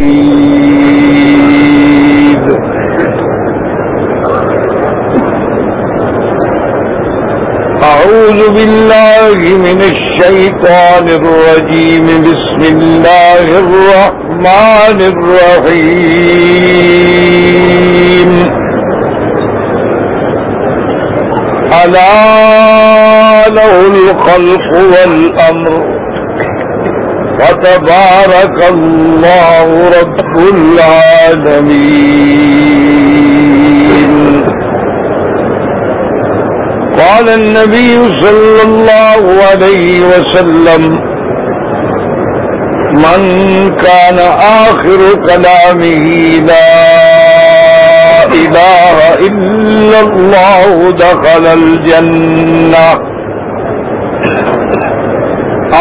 أعوذ بالله من الشيطان الرجيم. بسم الله الرحمن الرحيم. ألا له الخلق والأمر. وتبارك الله رب العالمين. قال النبي صلى الله عليه وسلم، من كان آخر كلامه لا إله إلا الله دخل الجنة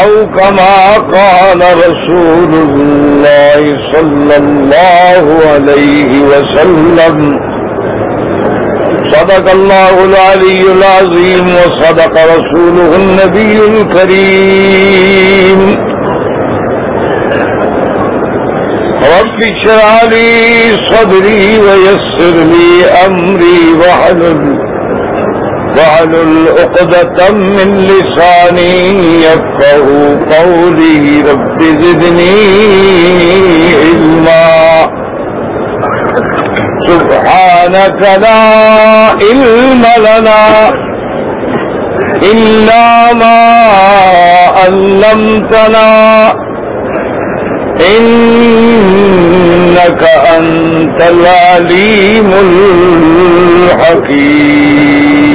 أو كما قال رسول الله صلى الله عليه وسلم. صدق الله العلي العظيم وصدق رسوله النبي الكريم. رب اشرح لي صدري ويسر لي أمري واحلل واحلل عقدة من لساني يفقه قولي رب زدني علما سبحانك لا علم لنا إلا ما علمتنا إنك أنت العليم الحكيم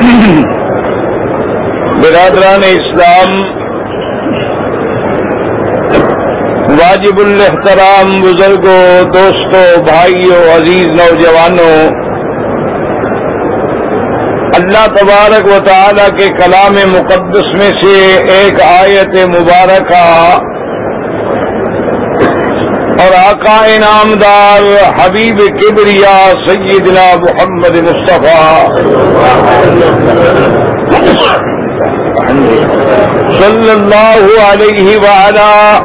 برادران اسلام، واجب الاحترام بزرگوں، دوستوں، بھائیوں، عزیز نوجوانوں، اللہ تبارک و تعالی کے کلام مقدس میں سے ایک آیت مبارکہ اور آقا انعامدار حبیب کبریا سیدنا محمد مصطفیٰ. صلی اللہ علیہ وعلا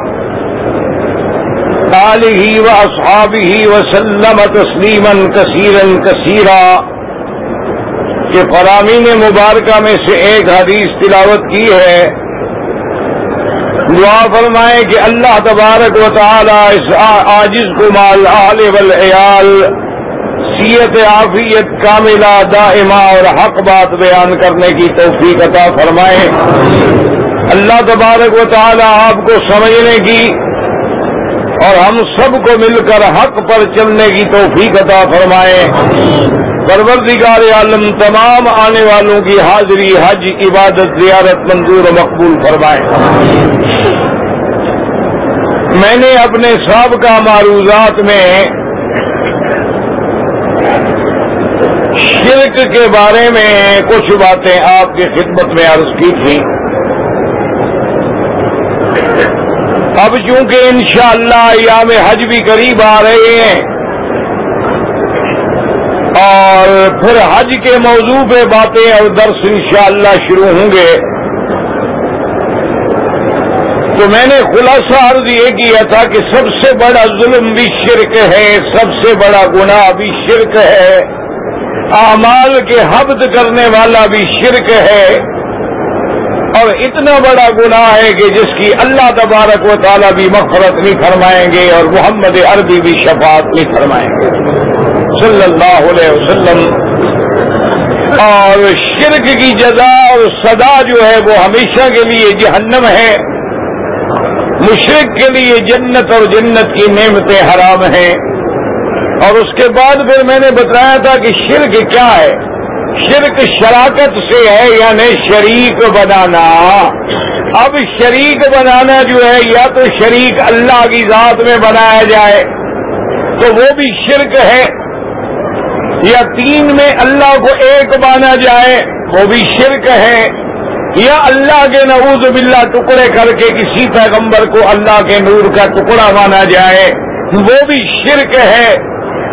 آلہ و اصحابہ وسلم تسلیما کثیرا کثیرا. کہ فرامین مبارکہ میں سے ایک حدیث تلاوت کی ہے دعا فرمائے کہ اللہ تبارک و تعالی اس عاجز کو مال آل والعیال سیت عافیت، کاملہ، دائمہ اور حق بات بیان کرنے کی توفیق عطا فرمائے۔ اللہ تبارک و تعالی آپ کو سمجھنے کی اور ہم سب کو مل کر حق پر چلنے کی توفیق عطا فرمائے۔ پروردگار عالم تمام آنے والوں کی حاضری، حج، عبادت، زیارت منظور و مقبول فرمائے۔ میں نے اپنے سابقہ معروضات میں شرک کے بارے میں کچھ باتیں آپ کی خدمت میں عرض کی تھیں اب چونکہ انشاءاللہ ایام حج بھی قریب آ رہے ہیں اور پھر حج کے موضوع پہ باتیں اور درس انشاءاللہ شروع ہوں گے۔ تو میں نے خلاصہ عرض یہ کیا تھا کہ سب سے بڑا ظلم بھی شرک ہے، سب سے بڑا گناہ بھی شرک ہے۔ اعمال کے حبد کرنے والا بھی شرک ہے۔ اور اتنا بڑا گناہ ہے کہ جس کی اللہ تبارک و تعالیٰ بھی مغفرت نہیں فرمائیں گے اور محمد عربی بھی شفاعت نہیں فرمائیں گے۔ صلی اللہ علیہ وسلم۔ اور شرک کی جزا اور صدا جو ہے وہ ہمیشہ کے لیے جہنم ہے۔ مشرق کے لیے جنت اور جنت کی نعمتیں حرام ہیں۔ اور اس کے بعد پھر میں نے بتایا تھا کہ شرک کیا ہے۔ شرک شراکت سے ہے یعنی شریک بنانا۔ اب شریک بنانا جو ہے یا تو شریک اللہ کی ذات میں بنایا جائے تو وہ بھی شرک ہے۔ یا تین میں اللہ کو ایک مانا جائے، وہ بھی شرک ہے۔ یا اللہ کے نعوذ باللہ ٹکڑے کر کے کسی پیغمبر کو اللہ کے نور کا ٹکڑا مانا جائے، وہ بھی شرک ہے۔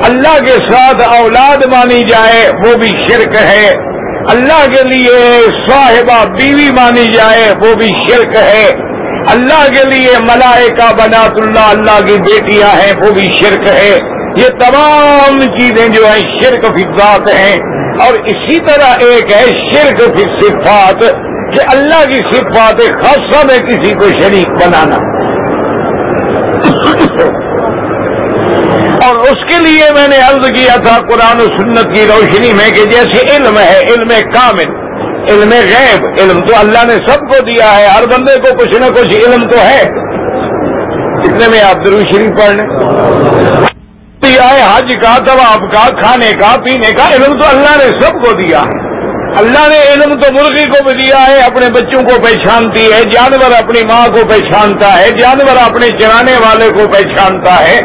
اللہ کے ساتھ اولاد مانی جائے، وہ بھی شرک ہے۔ اللہ کے لیے صاحبہ بیوی مانی جائے، وہ بھی شرک ہے۔ اللہ کے لیے ملائکہ بنات اللہ اللہ کی بیٹیاں ہیں، وہ بھی شرک ہے۔ یہ تمام چیزیں جو ہیں شرک فضات ہیں اور اسی طرح ایک ہے شرک فی صفات کہ اللہ کی صفات خاصہ میں کسی کو شریک بنانا۔ اور اس کے لیے میں نے عرض کیا تھا قرآن و سنت کی روشنی میں کہ جیسے علم ہے، علم کامل، علم غیب، علم تو اللہ نے سب کو دیا ہے، ہر بندے کو کچھ نہ کچھ علم تو ہے۔ اتنے میں آپ ضرور شریف پڑھ لیں۔ دیا ہے حج کا طباب کا، کھانے کا، پینے کا، علم تو اللہ نے سب کو دیا۔ ہے اللہ نے علم تو مرغی کو بھی دیا ہے، اپنے بچوں کو پہچانتی ہے، جانور اپنی ماں کو پہچانتا ہے، جانور اپنے چرانے والے کو پہچانتا ہے۔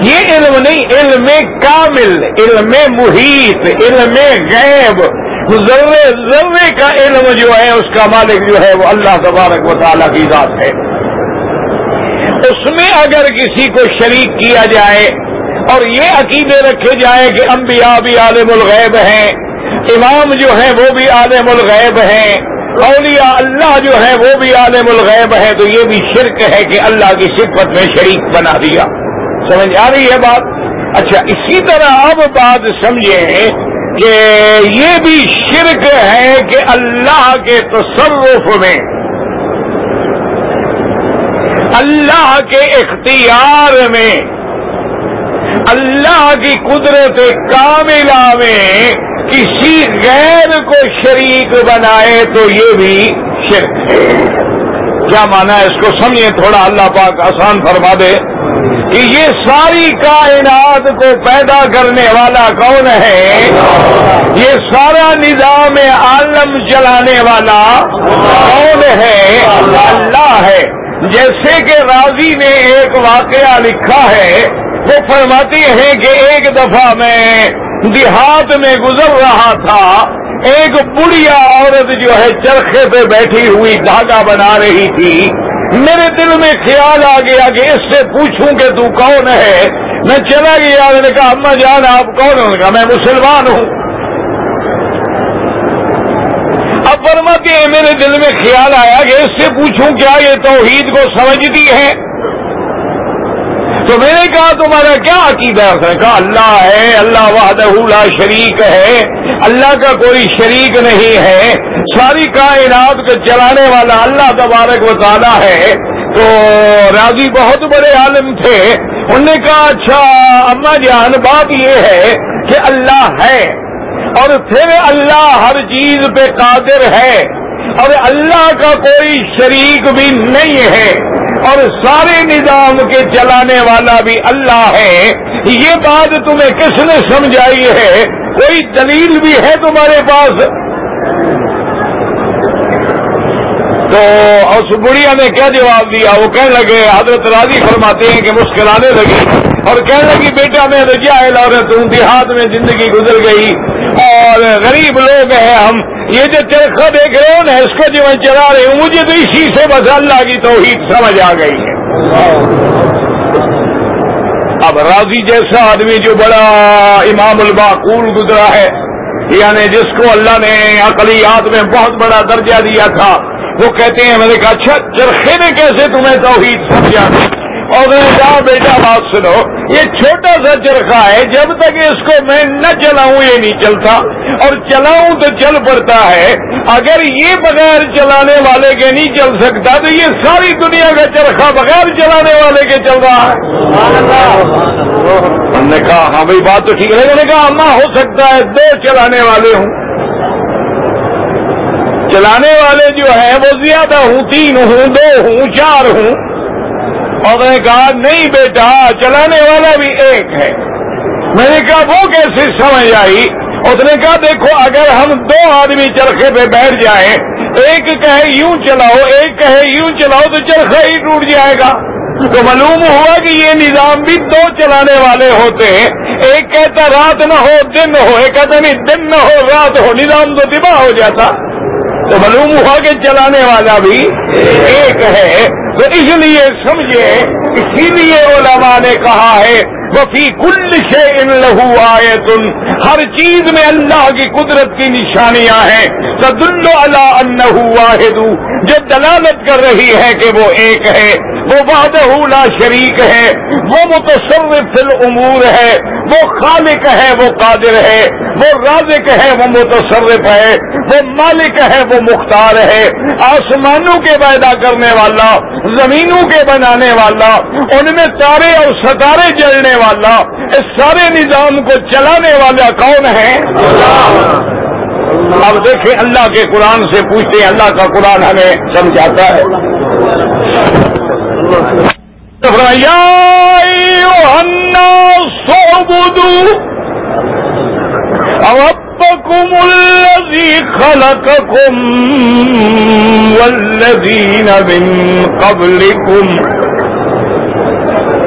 یہ علم نہیں، علم کامل، علم محیط، علم غیب۔ ذرے ذرے کا علم جو ہے، اس کا مالک جو ہے، وہ اللہ تبارک و تعالیٰ کی ذات ہے۔ اس میں اگر کسی کو شریک کیا جائے اور یہ عقیدے رکھے جائیں کہ انبیاء بھی عالم الغیب ہیں، امام جو ہیں وہ بھی عالم الغیب ہیں، اولیاء اللہ جو ہے وہ بھی عالم الغیب ہے تو یہ بھی شرک ہے کہ اللہ کی صفت میں شریک بنا دیا۔ سمجھ آ رہی ہے بات؟ اچھا اسی طرح اب بات سمجھیں کہ یہ بھی شرک ہے کہ اللہ کے تصرف میں، اللہ کے اختیار میں اللہ کی قدرت کاملہ میں کسی غیر کو شریک بنائے تو یہ بھی شرک ہے۔ کیا مانا ہے اس کو سمجھے تھوڑا اللہ پاک آسان فرما دے کہ یہ ساری کائنات کو پیدا کرنے والا کون ہے؟ یہ سارا نظام عالم چلانے والا کون ہے؟ اللہ ہے۔ جیسے کہ راضی نے ایک واقعہ لکھا ہے وہ فرماتی ہیں کہ ایک دفعہ میں دیہات میں گزر رہا تھا، ایک بڑھیا عورت جو ہے چرخے پہ بیٹھی ہوئی دھاگا بنا رہی تھی۔ میرے دل میں خیال آ گیا کہ اس سے پوچھوں کہ تو کون ہے؟ میں چلا گیا، میں نے کہا، اما جان، آپ کون ہوں کہا میں مسلمان ہوں۔ اب فرماتی ہے میرے دل میں خیال آیا کہ اس سے پوچھوں کیا یہ توحید کو سمجھتی ہے تو میں نے کہا تمہارا کیا عقیدہ ہے؟ اس نے کہا، اللہ ہے، اللہ وحدہ لا شریک ہے۔ اللہ کا کوئی شریک نہیں ہے۔ ساری کائنات کو چلانے والا اللہ تبارک و تعالیٰ ہے۔ تو راضی بہت بڑے عالم تھے۔ انہوں نے کہا اچھا اما جان، بات یہ ہے کہ اللہ ہے۔ اور پھر اللہ ہر چیز پہ قادر ہے۔ اور اللہ کا کوئی شریک بھی نہیں ہے۔ اور سارے نظام کے چلانے والا بھی اللہ ہے۔ یہ بات تمہیں کس نے سمجھائی ہے؟ کوئی دلیل بھی ہے تمہارے پاس؟ تو اس بڑھیا نے کیا جواب دیا؟ وہ کہنے لگے، حضرت راضی فرماتے ہیں کہ مسکرانے لگی اور کہنے لگی، بیٹا میں رجائل اور تم دیہات میں زندگی گزر گئی۔ اور غریب لوگ ہیں ہم۔ یہ جو چرخا دیکھ رہے ہو نا، اس کو جو میں چلا رہی ہوں، مجھے تو اسی سے بس اللہ کی توحید سمجھ آ گئی ہے۔ اب راضی جیسا آدمی جو بڑا امام الباقول گزرا ہے یعنی جس کو اللہ نے اقلیات میں بہت بڑا درجہ دیا تھا، وہ کہتے ہیں، میں نے کہا اچھا چرخے نے کیسے تمہیں توحید سمجھا؟ اور میں بیٹا، بات سنو یہ چھوٹا سا چرخا ہے، جب تک اس کو میں نہ چلاؤں یہ نہیں چلتا۔ اور چلاؤں تو چل پڑتا ہے۔ اگر یہ بغیر چلانے والے کے نہیں چل سکتا، تو یہ ساری دنیا کا چرخا بغیر چلانے والے کے چل رہا ہے۔ ہم نے کہا ہاں بھائی، بات تو ٹھیک ہے۔ میں نے کہا اما ہو سکتا ہے، دو چلانے والے ہوں۔ چلانے والے جو ہیں، وہ زیادہ ہوں، تین ہوں، دو ہوں، چار ہوں۔ اور میں نے کہا نہیں بیٹا، چلانے والا بھی ایک ہے۔ میں نے کہا، وہ کیسے سمجھ آئی؟ اس نے کہا، دیکھو، اگر ہم دو آدمی چرخے پہ بیٹھ جائیں، ایک کہے یوں چلاؤ، ایک کہے یوں چلاؤ، تو چرخا ہی ٹوٹ جائے گا۔ تو معلوم ہوا کہ یہ نظام بھی دو چلانے والے ہوتے ہیں۔ ایک کہتا رات نہ ہو، دن ہو، ایک کہتا نہیں، دن نہ ہو، رات ہو، نظام تو دبا ہو جاتا۔ تو معلوم ہوا کہ چلانے والا بھی ایک ہے۔ تو اس لیے سمجھے، اسی لیے علماء نے کہا ہے، وفی کل سے ان لہو آئے تم ہر چیز میں اللہ کی قدرت کی نشانیاں ہیں۔ تدل اللہ واحد، جو دلالت کر رہی ہے کہ وہ ایک ہے، وہ وعدہ لا شریک ہے، وہ متصرف الامور ہے، وہ خالق ہے، وہ قادر ہے، وہ رازق ہے، وہ متصرف ہے، وہ مالک ہے، وہ مختار ہے۔ آسمانوں کے پیدا کرنے والا زمینوں کے بنانے والا ان میں تارے اور ستارے جلنے والا اس سارے نظام کو چلانے والا کون ہے؟ اب دیکھیں اللہ کے قرآن سے پوچھتے ہیں اللہ کا قرآن ہمیں سمجھاتا ہے۔ سو بدو ربكم الذي خلقكم والذين من قبلكم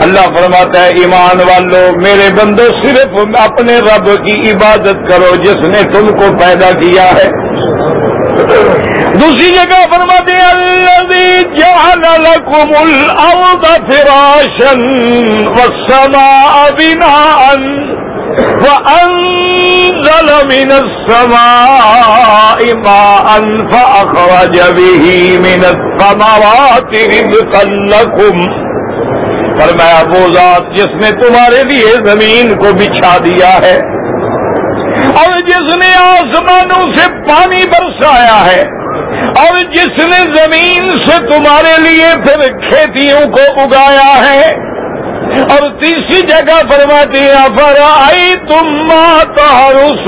اللہ فرماتا ہے، ایمان والو، میرے بندو، صرف اپنے رب کی عبادت کرو، جس نے تم کو پیدا کیا ہے۔ دوسری جگہ فرماتے الذي جعل لكم الارض فراشا والسماء وانزل من السماء ماء فاخرج به من الثمرات رزقا لكم فرمایا، وہ ذات جس نے تمہارے لیے زمین کو بچھا دیا ہے اور جس نے آسمانوں سے پانی برسایا ہے اور جس نے زمین سے تمہارے لیے پھر کھیتیوں کو اگایا ہے اور تیسری جگہ فرماتی ہے فرائی تم ماتا رسول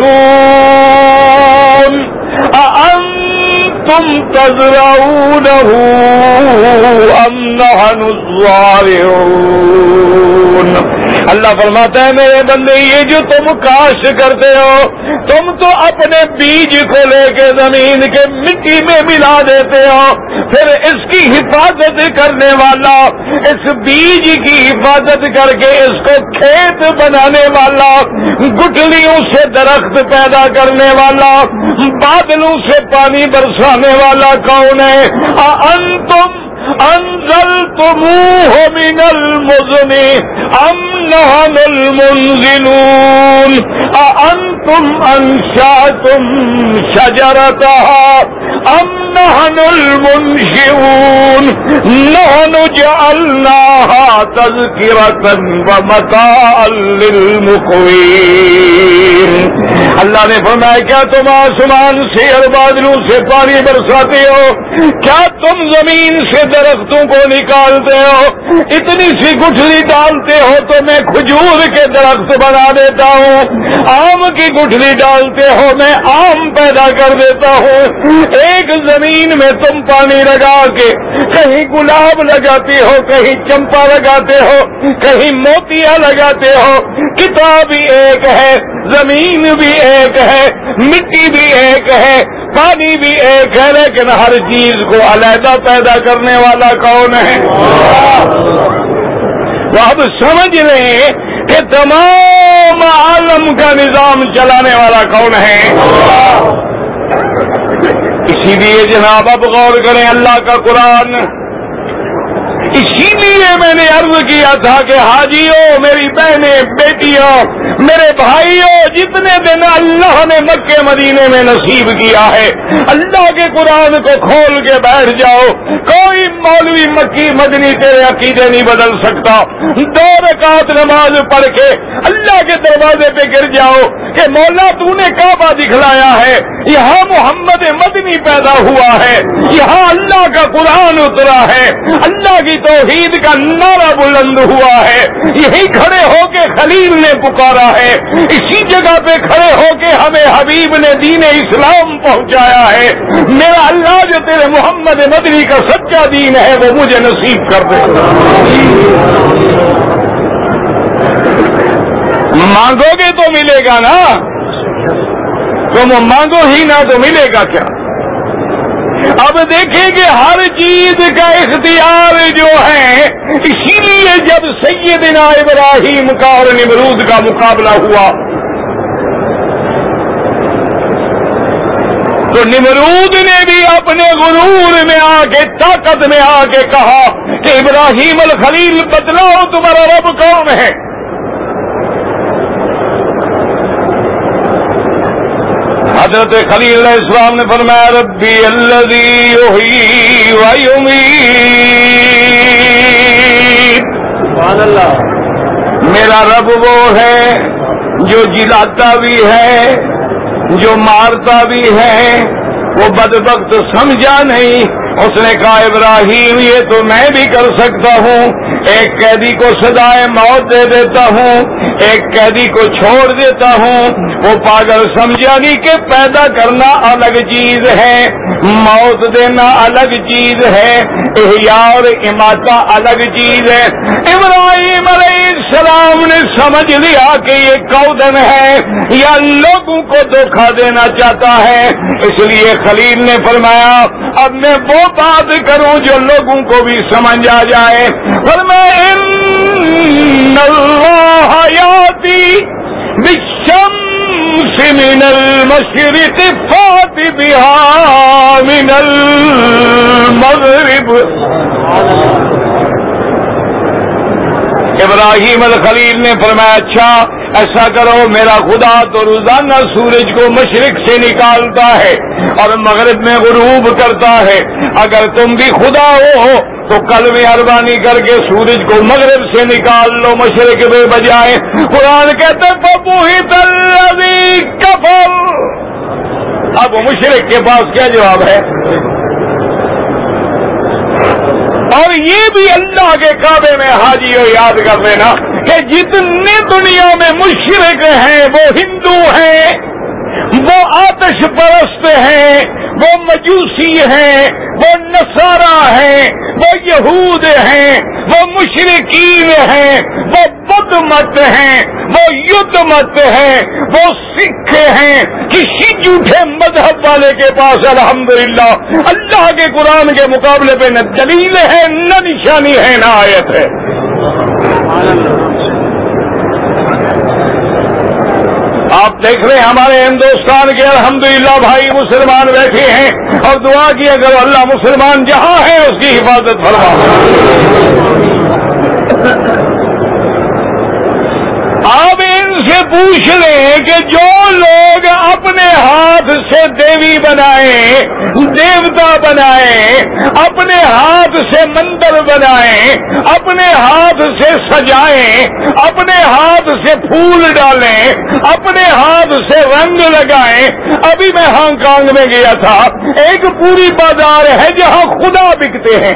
تم تزرعونه ام نحن اللہ فرماتا ہے، میرے بندے، یہ جو تم کاشت کرتے ہو، تم تو اپنے بیج کو لے کے زمین کے مٹی میں ملا دیتے ہو۔ پھر اس کی حفاظت کرنے والا، اس بیج کی حفاظت کر کے اس کو کھیت بنانے والا گٹلیوں سے درخت پیدا کرنے والا بادلوں سے پانی برسانے والا کون ہے؟ انتم انزل تموہ من المزنی ام نحن المنزلون انتم انشاتم شجرتها ام نحن المنشئون نحن جعلناها تذكرة ومتاعا للمقوين اللہ نے فرمایا، کیا تم آسمان سے اور بادلوں سے پانی برساتے ہو؟ کیا تم زمین سے درختوں کو نکالتے ہو؟ اتنی سی گٹھلی ڈالتے ہو تو میں کھجور کے درخت بنا دیتا ہوں۔ آم کی گٹھلی ڈالتے ہو میں آم پیدا کر دیتا ہوں۔ ایک زمین میں تم پانی لگا کے کہیں گلاب لگاتے ہو، کہیں چمپا لگاتے ہو، کہیں موتیا لگاتے ہو۔ کتاب ایک ہے زمین بھی ایک ہے، مٹی بھی ایک ہے، پانی بھی ایک ہے، لیکن ہر چیز کو علیحدہ پیدا کرنے والا کون ہے؟ تو اب سمجھ لیں کہ تمام عالم کا نظام چلانے والا کون ہے؟ اسی لیے جناب اب غور کریں اللہ کا قرآن۔ اسی لیے میں نے عرض کیا تھا کہ حاجیوں، میری بہنیں، بیٹیاں میرے بھائیوں جتنے دن اللہ نے مکے مدینے میں نصیب کیا ہے، اللہ کے قرآن کو کھول کے بیٹھ جاؤ۔ کوئی مولوی مکی مدنی تیرے عقیدے نہیں بدل سکتا۔ دو رکعت نماز پڑھ کے اللہ کے دروازے پہ گر جاؤ۔ کہ مولا تو نے کعبہ دکھلایا ہے، یہاں محمد مدنی پیدا ہوا ہے، یہاں اللہ کا قرآن اترا ہے، اللہ کی توحید کا نعرہ بلند ہوا ہے۔ یہی کھڑے ہو کے خلیل نے پکارا ہے۔ اسی جگہ پہ کھڑے ہو کے ہمیں حبیب نے دین اسلام پہنچایا ہے۔ میرا اللہ جو تیرے محمد مدنی کا سچا دین ہے، وہ مجھے نصیب کر دے۔ مانگو گے تو ملے گا نا؟ تم مانگو ہی نہ تو ملے گا کیا؟ اب دیکھیں کہ ہر چیز کا اختیار جو ہے، اسی لیے جب سیدنا ابراہیم کا اور نمرود کا مقابلہ ہوا۔ تو نمرود نے بھی اپنے غرور میں آ کے طاقت میں آ کے کہا کہ ابراہیم الخلیل بدلاؤ تمہارا رب کون ہے۔ حضرت خلیل علیہ السلام نے فرمایا ربی اللہ میرا رب وہ ہے جو جلاتا بھی ہے جو مارتا بھی ہے وہ بد وقت سمجھا نہیں۔ اس نے کہا ابراہیم یہ تو میں بھی کر سکتا ہوں ایک قیدی کو سدائے موت دے دیتا ہوں ایک قیدی کو چھوڑ دیتا ہوں، وہ پاگل سمجھا نہیں کہ پیدا کرنا الگ چیز ہے، موت دینا الگ چیز ہے، احیاء اور اماتا الگ چیز ہے۔ ابراہیم علیہ السلام نے سمجھ لیا کہ یہ کودن ہے، یا لوگوں کو دھوکھا دینا چاہتا ہے۔ اس لیے خلیل نے فرمایا، اب میں وہ بات کروں جو لوگوں کو بھی سمجھ آ جائے۔ پر میں من المشرق فات بها من المغرب ابراہیم الخلیل نے فرمایا اچھا ایسا کرو، میرا خدا تو روزانہ سورج کو مشرق سے نکالتا ہے اور مغرب میں غروب کرتا ہے۔ اگر تم بھی خدا ہو تو کل مہربانی کر کے سورج کو مغرب سے نکال لو، مشرق میں بجائے۔ قرآن کہتے ببو ہی تلوی کفل اب مشرق کے پاس کیا جواب ہے؟ اور یہ بھی اللہ کے کعبے میں حاجی ہو یاد کر لینا کہ جتنے دنیا میں مشرق ہیں، وہ ہندو ہیں، وہ آتش پرست ہیں، وہ مجوسی ہیں وہ نصارہ ہیں، وہ یہود ہیں، وہ مشرقین ہیں، وہ بدھ مت ہیں، وہ یدھ مت ہیں، وہ سکھ ہیں۔ کسی جھوٹے مذہب والے کے پاس الحمدللہ اللہ کے قرآن کے مقابلے پہ نہ دلیل ہے، نہ نشانی ہے، نہ آیت ہے۔ آپ دیکھ رہے ہیں، ہمارے ہندوستان کے الحمدللہ بھائی مسلمان بیٹھے ہیں۔ اور دعا کیا کرو اللہ مسلمان جہاں ہے، اس کی حفاظت فرما۔ آپ ان سے پوچھ لیں کہ جو اپنے ہاتھ سے دیوی بنائیں دیوتا بنائیں اپنے ہاتھ سے مندر بنائیں اپنے ہاتھ سے سجائیں اپنے ہاتھ سے پھول ڈالیں اپنے ہاتھ سے رنگ لگائیں ابھی میں ہانگ کانگ میں گیا تھا، ایک پوری بازار ہے جہاں خدا بکتے ہیں۔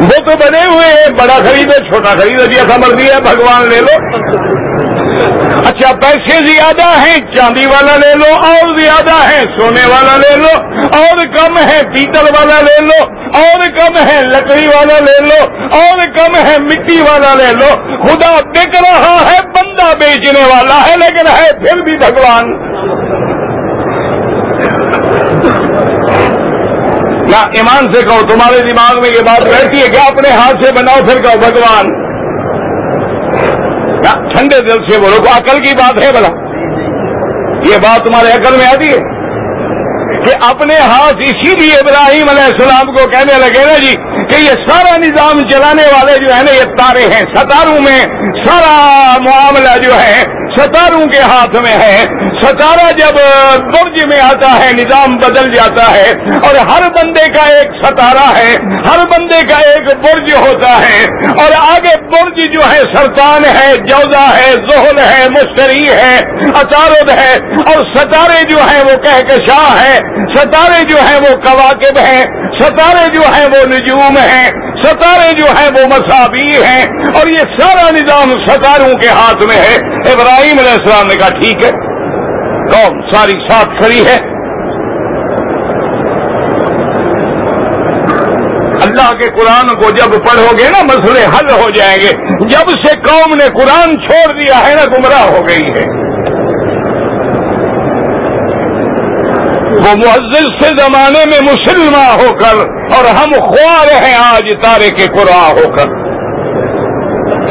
وہ تو بنے ہوئے ہیں، بڑا خریدو چھوٹا خریدو جی ایسا مرضی ہے، بھگوان لے لو۔ اچھا پیسے زیادہ ہیں، چاندی والا لے لو، اور زیادہ ہے سونے والا لے لو، اور کم ہے، پیتل والا لے لو، اور کم ہے، لکڑی والا لے لو، اور کم ہے، مٹی والا لے لو۔ خدا بک رہا ہے، بندہ بیچنے والا ہے، لیکن ہے پھر بھی بھگوان۔ ایمان سے کہو، تمہارے دماغ میں یہ بات رہتی ہے کیا اپنے ہاتھ سے بناؤ، پھر کہو، بھگوان۔ ٹھنڈے دل سے بولو کو عقل کی بات ہے بلا یہ بات تمہارے عقل میں آتی ہے کہ اپنے ہاتھ اسی لیے ابراہیم علیہ السلام کو کہنے لگے نا جی کہ یہ سارا نظام چلانے والے جو ہے نا، یہ تارے ہیں، ستاروں میں سارا معاملہ جو ہے، ستاروں کے ہاتھ میں ہے۔ ستارہ جب برج میں آتا ہے، نظام بدل جاتا ہے اور ہر بندے کا ایک ستارہ ہے، ہر بندے کا ایک برج ہوتا ہے اور آگے برج جو ہے، سرطان ہے جوزا ہے، زہل ہے، مشتری ہے، اطارد ہے اور ستارے جو ہیں وہ کہکشاں ہے ستارے جو ہیں وہ کواکب ہیں، ستارے جو ہیں وہ نجوم ہیں، ستارے جو ہیں وہ مساوی ہیں اور یہ سارا نظام ستاروں کے ہاتھ میں ہے۔ ابراہیم علیہ السلام نے کہا، ٹھیک ہے۔ قوم ساری ساتھ کھڑی ہے۔ اللہ کے قرآن کو جب پڑھو گے نا مسئلے حل ہو جائیں گے۔ جب سے قوم نے قرآن چھوڑ دیا ہے نا، گمراہ ہو گئی ہے۔ وہ معزز سے زمانے میں مسلمان ہو کر اور ہم خوار ہیں آج تارے کے قرآن ہو کر۔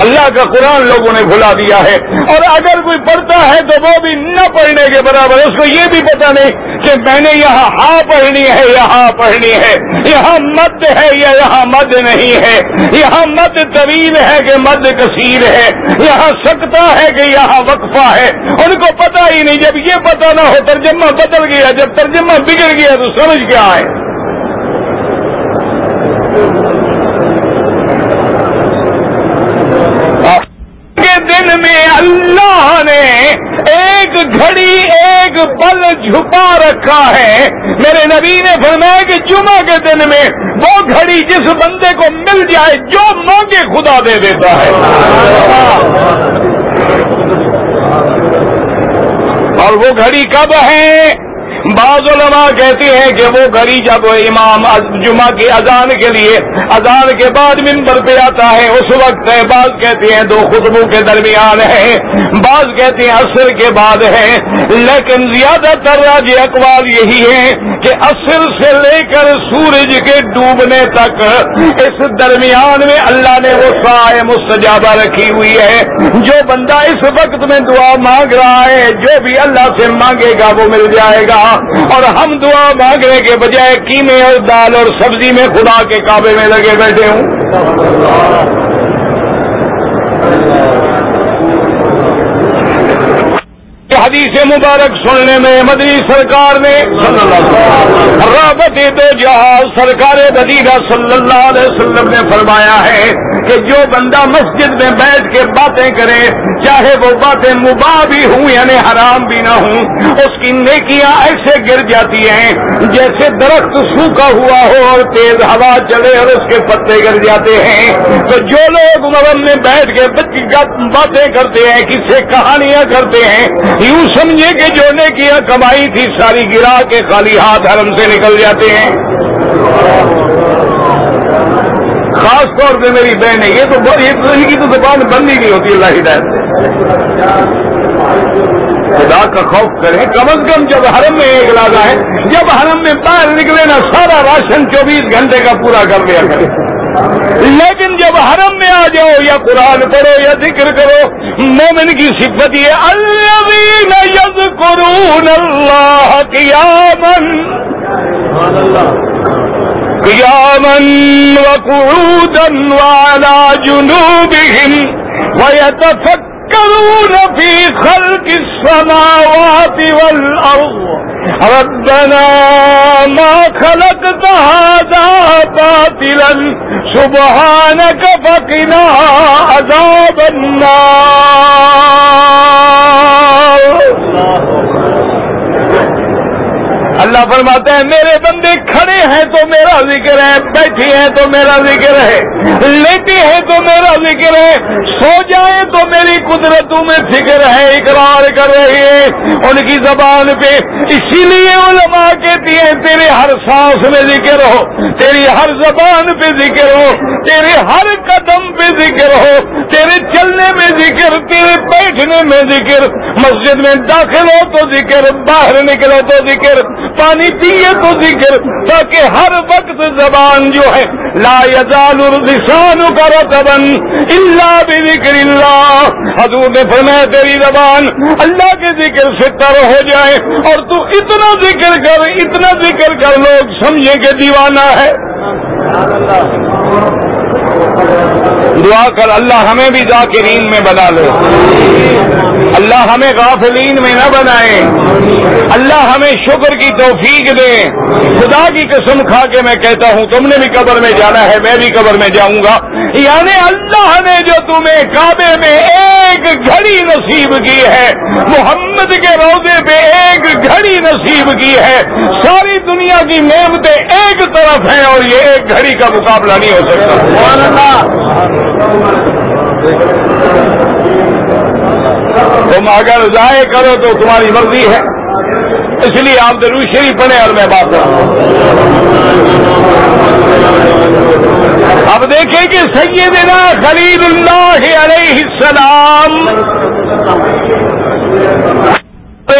اللہ کا قرآن لوگوں نے بھلا دیا ہے اور اگر کوئی پڑھتا ہے تو وہ بھی نہ پڑھنے کے برابر اس کو یہ بھی پتا نہیں کہ میں نے یہاں ہاں پڑھنی ہے، یہاں پڑھنی ہے۔ یہاں مد ہے یا یہاں مد نہیں ہے۔ یہاں مد طویل ہے کہ مد کثیر ہے۔ یہاں سکتا ہے کہ یہاں وقفہ ہے۔ ان کو پتا ہی نہیں، جب یہ پتا نہ ہو، ترجمہ بدل گیا، جب ترجمہ بگڑ گیا تو سمجھ کیا ہے دن میں اللہ نے ایک گھڑی ایک پل جھپا رکھا ہے۔ میرے نبی نے فرمایا کہ جمعہ کے دن میں وہ گھڑی جس بندے کو مل جائے، جو مانگے خدا دے دیتا ہے۔ اور وہ گھڑی کب ہے؟ بعض علماء کہتے ہیں کہ وہ گھڑی جب امام جمعہ کی اذان کے لیے اذان کے بعد ممبر پہ آتا ہے، اس وقت ہے، بعض کہتے ہیں دو خطبوں کے درمیان ہے، بعض کہتے ہیں عصر کے بعد ہے، لیکن زیادہ تر راج اقوال یہی ہے کہ عصر سے لے کر سورج کے ڈوبنے تک اس درمیان میں اللہ نے وہ سائے مستجابہ رکھی ہوئی ہے۔ جو بندہ اس وقت میں دعا مانگ رہا ہے، جو بھی اللہ سے مانگے گا، وہ مل جائے گا۔ اور ہم دعا مانگنے کے بجائے قیمے اور دال اور سبزی میں خدا کے کعبے میں لگے بیٹھے ہوں۔ حدیث مبارک سننے میں مدنی سرکار نے رابط دو جہاز سرکار بدیدہ صلی اللہ علیہ وسلم نے فرمایا ہے کہ جو بندہ مسجد میں بیٹھ کے باتیں کرے چاہے وہ باتیں مباح بھی ہوں یعنی حرام بھی نہ ہوں، اس کی نیکیاں ایسے گر جاتی ہیں جیسے درخت سوکھا ہوا ہو اور تیز ہوا چلے اور اس کے پتے گر جاتے ہیں۔ تو جو لوگ مغل میں بیٹھ کے باتیں کرتے ہیں کس سے کہانیاں کرتے ہیں، یوں سمجھے کہ جو نیکیاں کمائی تھی، ساری گرا کے خالی ہاتھ حرم سے نکل جاتے ہیں۔ خاص طور پہ میری بہن ہے، یہ تو ان کی تو زبان بند ہی نہیں ہوتی، اللہ ہدایت۔ خدا کا خوف کریں کم از کم جب حرم میں ایک لاگا ہے، جب حرم میں باہر نکلے نا، سارا راشن چوبیس گھنٹے کا پورا کر لیا کرے۔ لیکن جب حرم میں آ جاؤ، یا قرآن پڑھو، یا ذکر کرو، مومن کی صفت یہ اللہ یذکرون اللہ قیامن قياما وقعودا وعلى جنوبهم ويتفكرون في خلق السماوات والأرض. ربنا ما خلقت هذا باطلا. سبحانك فقنا عذاب النار. اللہ فرماتا ہے، میرے بندے کھڑے ہیں تو میرا ذکر ہے، بیٹھے ہیں تو میرا ذکر ہے، لیٹے ہیں تو میرا ذکر ہے سو جائیں تو میری قدرتوں میں فکر ہے، اقرار کر رہی ہے۔ ان کی زبان پہ اسی لیے علماء کہتی ہیں، تیرے ہر سانس میں ذکر ہو، تیری ہر زبان پہ ذکر ہو، تیرے ہر قدم پہ ذکر ہو، تیرے چلنے میں ذکر، تیرے بیٹھنے میں ذکر۔ مسجد میں داخل ہو تو ذکر، باہر نکلو تو ذکر۔ پانی پیے تو ذکر، تاکہ ہر وقت زبان جو ہے لا یزال الرسان کا رتبن اللہ بھی ذکر اللہ حضور نے فرمایا، تیری زبان اللہ کے ذکر سے تر ہو جائے اور تو اتنا ذکر کر، اتنا ذکر کر، لوگ سمجھے کہ دیوانہ ہے۔ دعا کر، اللہ ہمیں بھی ذاکرین میں بنا لے۔ اللہ ہمیں غافلین میں نہ بنائے۔ اللہ ہمیں شکر کی توفیق دے۔ خدا کی قسم کھا کے میں کہتا ہوں، تم نے بھی قبر میں جانا ہے، میں بھی قبر میں جاؤں گا۔ یعنی اللہ نے جو تمہیں کعبے میں ایک گھڑی نصیب کی ہے، محمد کے روزے پہ ایک گھڑی نصیب کی ہے۔ ساری دنیا کی نعمتیں ایک طرف ہیں اور یہ ایک گھڑی کا مقابلہ نہیں ہو سکتا۔ تم اگر ضائع کرو تو تمہاری مرضی ہے۔ اس لیے آپ ضرور شریف پڑھیں اور میں بات کروں۔ اب دیکھیں کہ سیدنا خلید اللہ علیہ السلام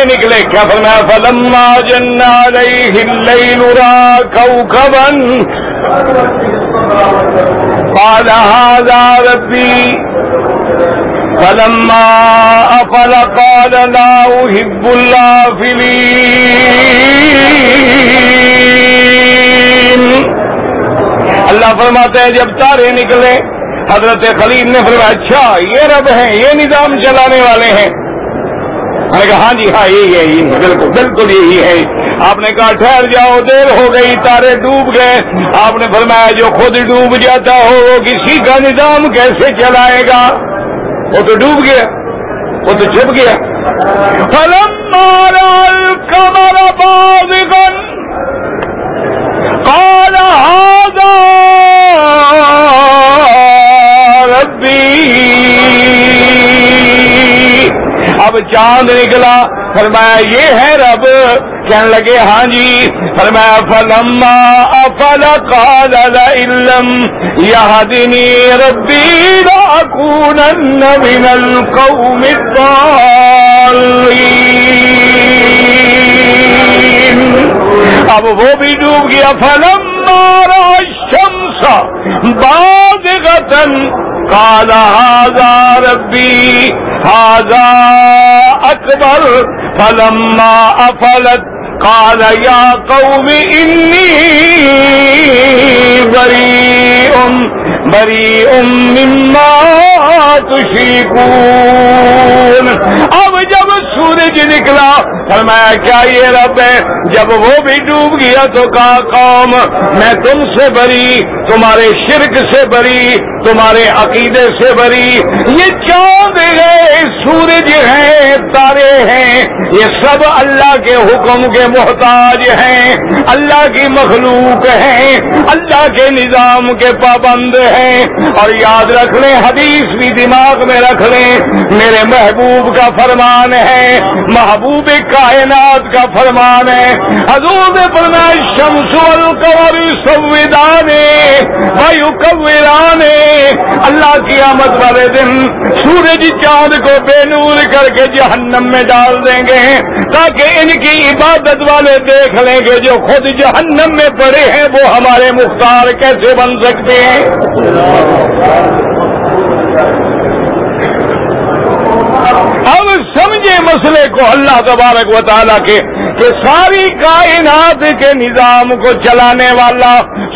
نکلے۔ کیا فرمایا؟ فلما جن علیہ اللیل را کوكبا قال هذا ربي فلما افل قال لا احب الافلين اللہ فرماتے ہیں جب تارے نکلے، حضرت خلیل نے فرمایا اچھا یہ رب ہیں، یہ نظام چلانے والے ہیں۔ میں نے کہا ہاں جی ہاں یہی ہے، یہی بالکل بالکل یہی ہے۔ آپ نے کہا، ٹھہر جاؤ، دیر ہو گئی، تارے ڈوب گئے۔ آپ نے فرمایا، جو خود ڈوب جاتا ہو، وہ کسی کا نظام کیسے چلائے گا؟ وہ تو ڈوب گیا، وہ تو چھپ گیا۔ فلم مارا کمر باز کال اب چاند نکلا، فرمایا، یہ ہے رب کہنے لگے ہاں جی فرمایا، فلما افل قال علم يهدني ربي لاكونن من القوم الضالين۔ اب وہ بھی ڈوب گیا فلم مارا الشمس بازغة قال، هذا ربي، هذا اکبر فلما افلت قال يا قوم إني بريء بريء مما تشركون اب جب سورج نکلا، فرمایا، کیا یہ رب ہے؟ جب وہ بھی ڈوب گیا تو کہا قوم؟ میں تم سے بری، تمہارے شرک سے بری، تمہارے عقیدے سے بری۔ یہ چاند ہے، سورج ہیں تارے ہیں۔ یہ سب اللہ کے حکم کے محتاج ہیں۔ اللہ کی مخلوق ہیں۔ اللہ کے نظام کے پابند ہیں۔ اور یاد رکھ لیں، حدیث بھی دماغ میں رکھ لیں۔ میرے محبوب کا فرمان ہے، محبوب کائنات کا فرمان ہے۔ حضور نے فرمایا، شمس القمر سویدانے وایو کورانے اللہ کی آمد والے دن سورج چاند کو بے نور کر کے جہنم میں ڈال دیں گے، تاکہ ان کی عبادت والے دیکھ لیں گے جو خود جہنم میں پڑے ہیں، وہ ہمارے مختار کیسے بن سکتے ہیں؟ اب سمجھے مسئلے کو اللہ تبارک و تعالیٰ کے کہ ساری کائنات کے نظام کو چلانے والا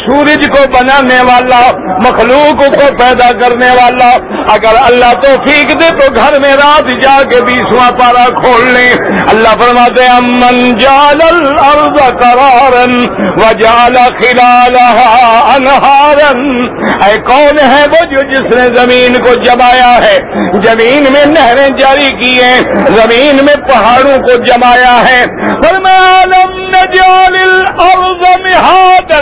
سورج کو بنانے والا، مخلوق کو پیدا کرنے والا، اگر اللہ تو پھینک دے تو گھر میں رات جا کے بیسواں پارا کھول لیں اللہ فرماتے امن جال الارض قرارن و جال خلالها انہارن اے کون ہے وہ جو جس نے زمین کو جمایا ہے؟ زمین میں نہریں جاری کی ہیں، زمین میں پہاڑوں کو جمایا ہے۔ فرمایا، لم نجال الارض مہادا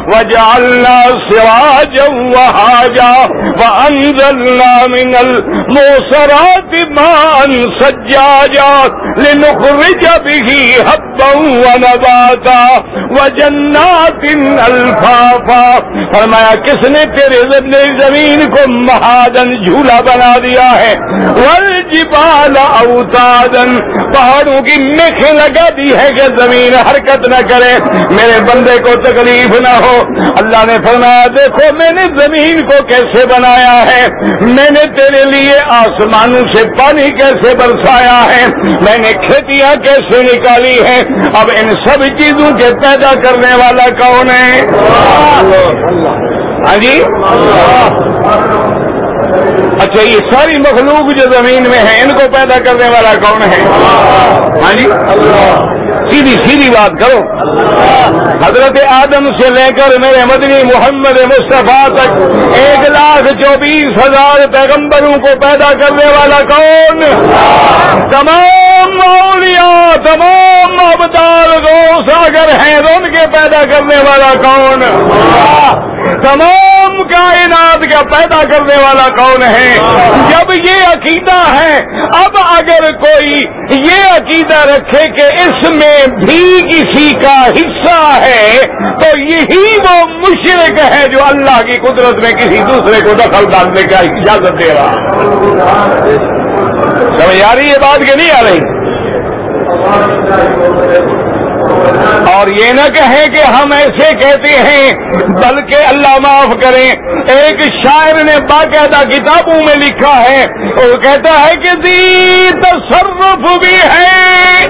وجعلنا سراجا وهاجا وأنزلنا من الموسرات ماء سجاجا لنخرج به حبا ونباتا وجنات الفافا فرمایا، کس نے تیرے زمین کو مہادن جھولا بنا دیا ہے؟ والجبال اوتادن پہاڑوں کی میکھیں لگا دی ہے کہ زمین حرکت نہ کرے۔ میرے بندے کو تکلیف نہ ہو۔ اللہ نے فرمایا، دیکھو، میں نے زمین کو کیسے بنایا ہے؟ میں نے تیرے لیے آسمانوں سے پانی کیسے برسایا ہے؟ میں نے کھیتیاں کیسے نکالی ہیں؟ اب ان سب چیزوں کے پیدا کرنے والا کون ہے؟ ہاں جی؟ اچھا یہ ساری مخلوق جو زمین میں ہے ان کو پیدا کرنے والا کون ہے؟ ہاں جی؟ سیدھی سیدھی بات کرو۔ حضرت آدم سے لے کر میرے مدنی محمد مصطفیٰ تک ایک لاکھ چوبیس ہزار پیغمبروں کو پیدا کرنے والا کون؟ تمام اولیاء، تمام ابدال گوس اگر ہیں ان کے پیدا کرنے والا کون؟ تمام کائنات کا پیدا کرنے والا کون ہے؟ جب یہ عقیدہ ہے اب اگر کوئی یہ عقیدہ رکھے کہ اس میں بھی کسی کا حصہ ہے تو یہی وہ مشرق ہے جو اللہ کی قدرت میں کسی دوسرے کو دخل ڈالنے کا اجازت دے رہا سمجھ آ رہی ہے بات کہ نہیں آ رہی؟ اور یہ نہ کہیں کہ ہم ایسے کہتے ہیں، بلکہ اللہ معاف کریں۔ ایک شاعر نے باقاعدہ کتابوں میں لکھا ہے، وہ کہتا ہے کہ دی تصرف بھی ہے۔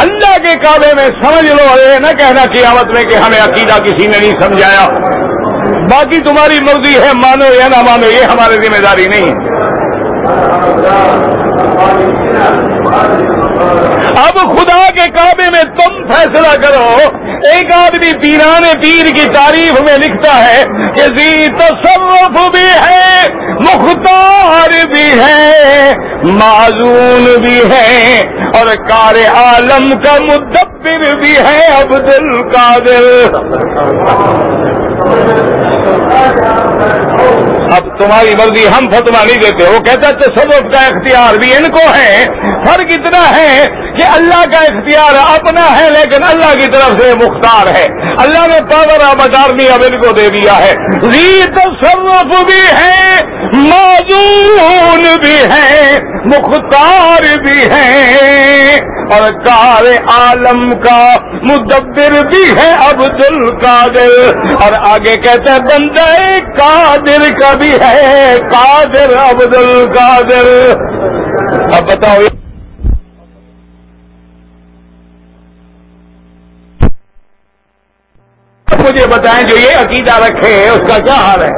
اللہ کے کعبے میں سمجھ لو، یہ نہ کہنا قیامت میں کہ ہمیں عقیدہ کسی نے نہیں سمجھایا۔ باقی تمہاری مرضی ہے، مانو یا نہ مانو، یہ ہماری ذمہ داری نہیں۔ ہے اب خدا کے کعبے میں تم فیصلہ کرو، ایک آدمی پیران پیر کی تعریف میں لکھتا ہے کہ زی تصرف بھی ہے، مختار بھی ہے معذون بھی ہے، اور کار عالم کا مدبر بھی ہے عبد القادر تمہاری مرضی ہم فتوا نہیں دیتے وہ کہتا تصوف کا اختیار بھی ان کو ہے۔ فرق اتنا ہے کہ اللہ کا اختیار اپنا ہے لیکن اللہ کی طرف سے مختار ہے۔ اللہ نے پاور آبادارنی اب ان کو دے دیا ہے۔ تصوف بھی ہے معذون بھی ہے، مختار بھی ہے۔ اور کار عالم کا مدبر بھی ہے عبد القادر اور آگے کہتے ہیں بندہ قادر کا بھی ہے، قادر عبد القادر اب بتاؤ۔ مجھے بتائیں جو یہ عقیدہ رکھے، اس کا کیا حال ہے؟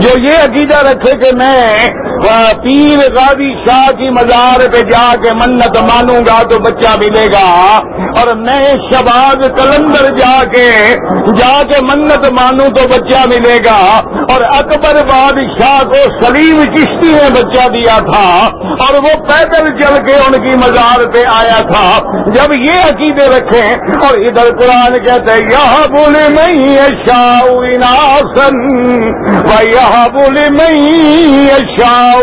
جو یہ عقیدہ رکھے کہ میں پیر غازی شاہ کی مزار پہ جا کے منت مانوں گا تو بچہ ملے گا۔ اور میں شباز کلندر جا کے جا کے منت مانوں تو بچہ ملے گا۔ اور اکبر بادشاہ کو سلیم چشتی نے بچہ دیا تھا۔ اور وہ پیدل چل کے ان کی مزار پہ آیا تھا۔ جب یہ عقیدے رکھے اور ادھر قرآن کہتے یہاں بولے میں شاہن یہاں بولے میں شاہ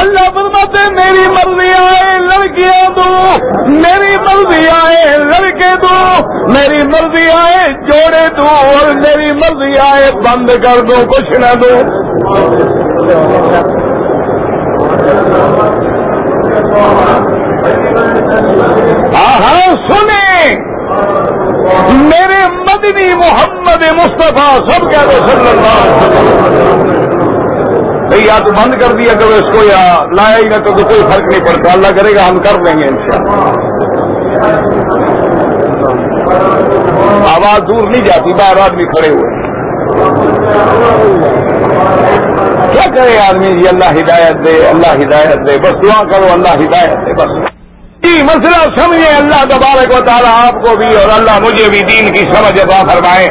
اللہ فرماتے میری مرضی آئے لڑکیاں دو میری مرضی آئے لڑکے دو، میری مرضی آئے جوڑے دو، اور میری مرضی آئے بند کر دو، کچھ نہ دو۔ ہاں سنیں۔ میرے مدنی محمد مصطفیٰ سب کیا تو صلی اللہ بھائی یا تو بند کر دیا کرو اس کو یا لایا ہی نہ تو کوئی فرق نہیں پڑتا۔ اللہ کرے گا، ہم کر دیں گے انشاءاللہ۔ آواز دور نہیں جاتی باہر آدمی کھڑے ہوئے۔ کیا کرے آدمی؟ جی اللہ ہدایت دے اللہ ہدایت دے۔ بس دعا کرو اللہ ہدایت دے بس۔ جی مسئلہ سمجھے اللہ تبارک و تعالیٰ آپ کو بھی اور اللہ مجھے بھی دین کی سمجھ عطا فرمائے۔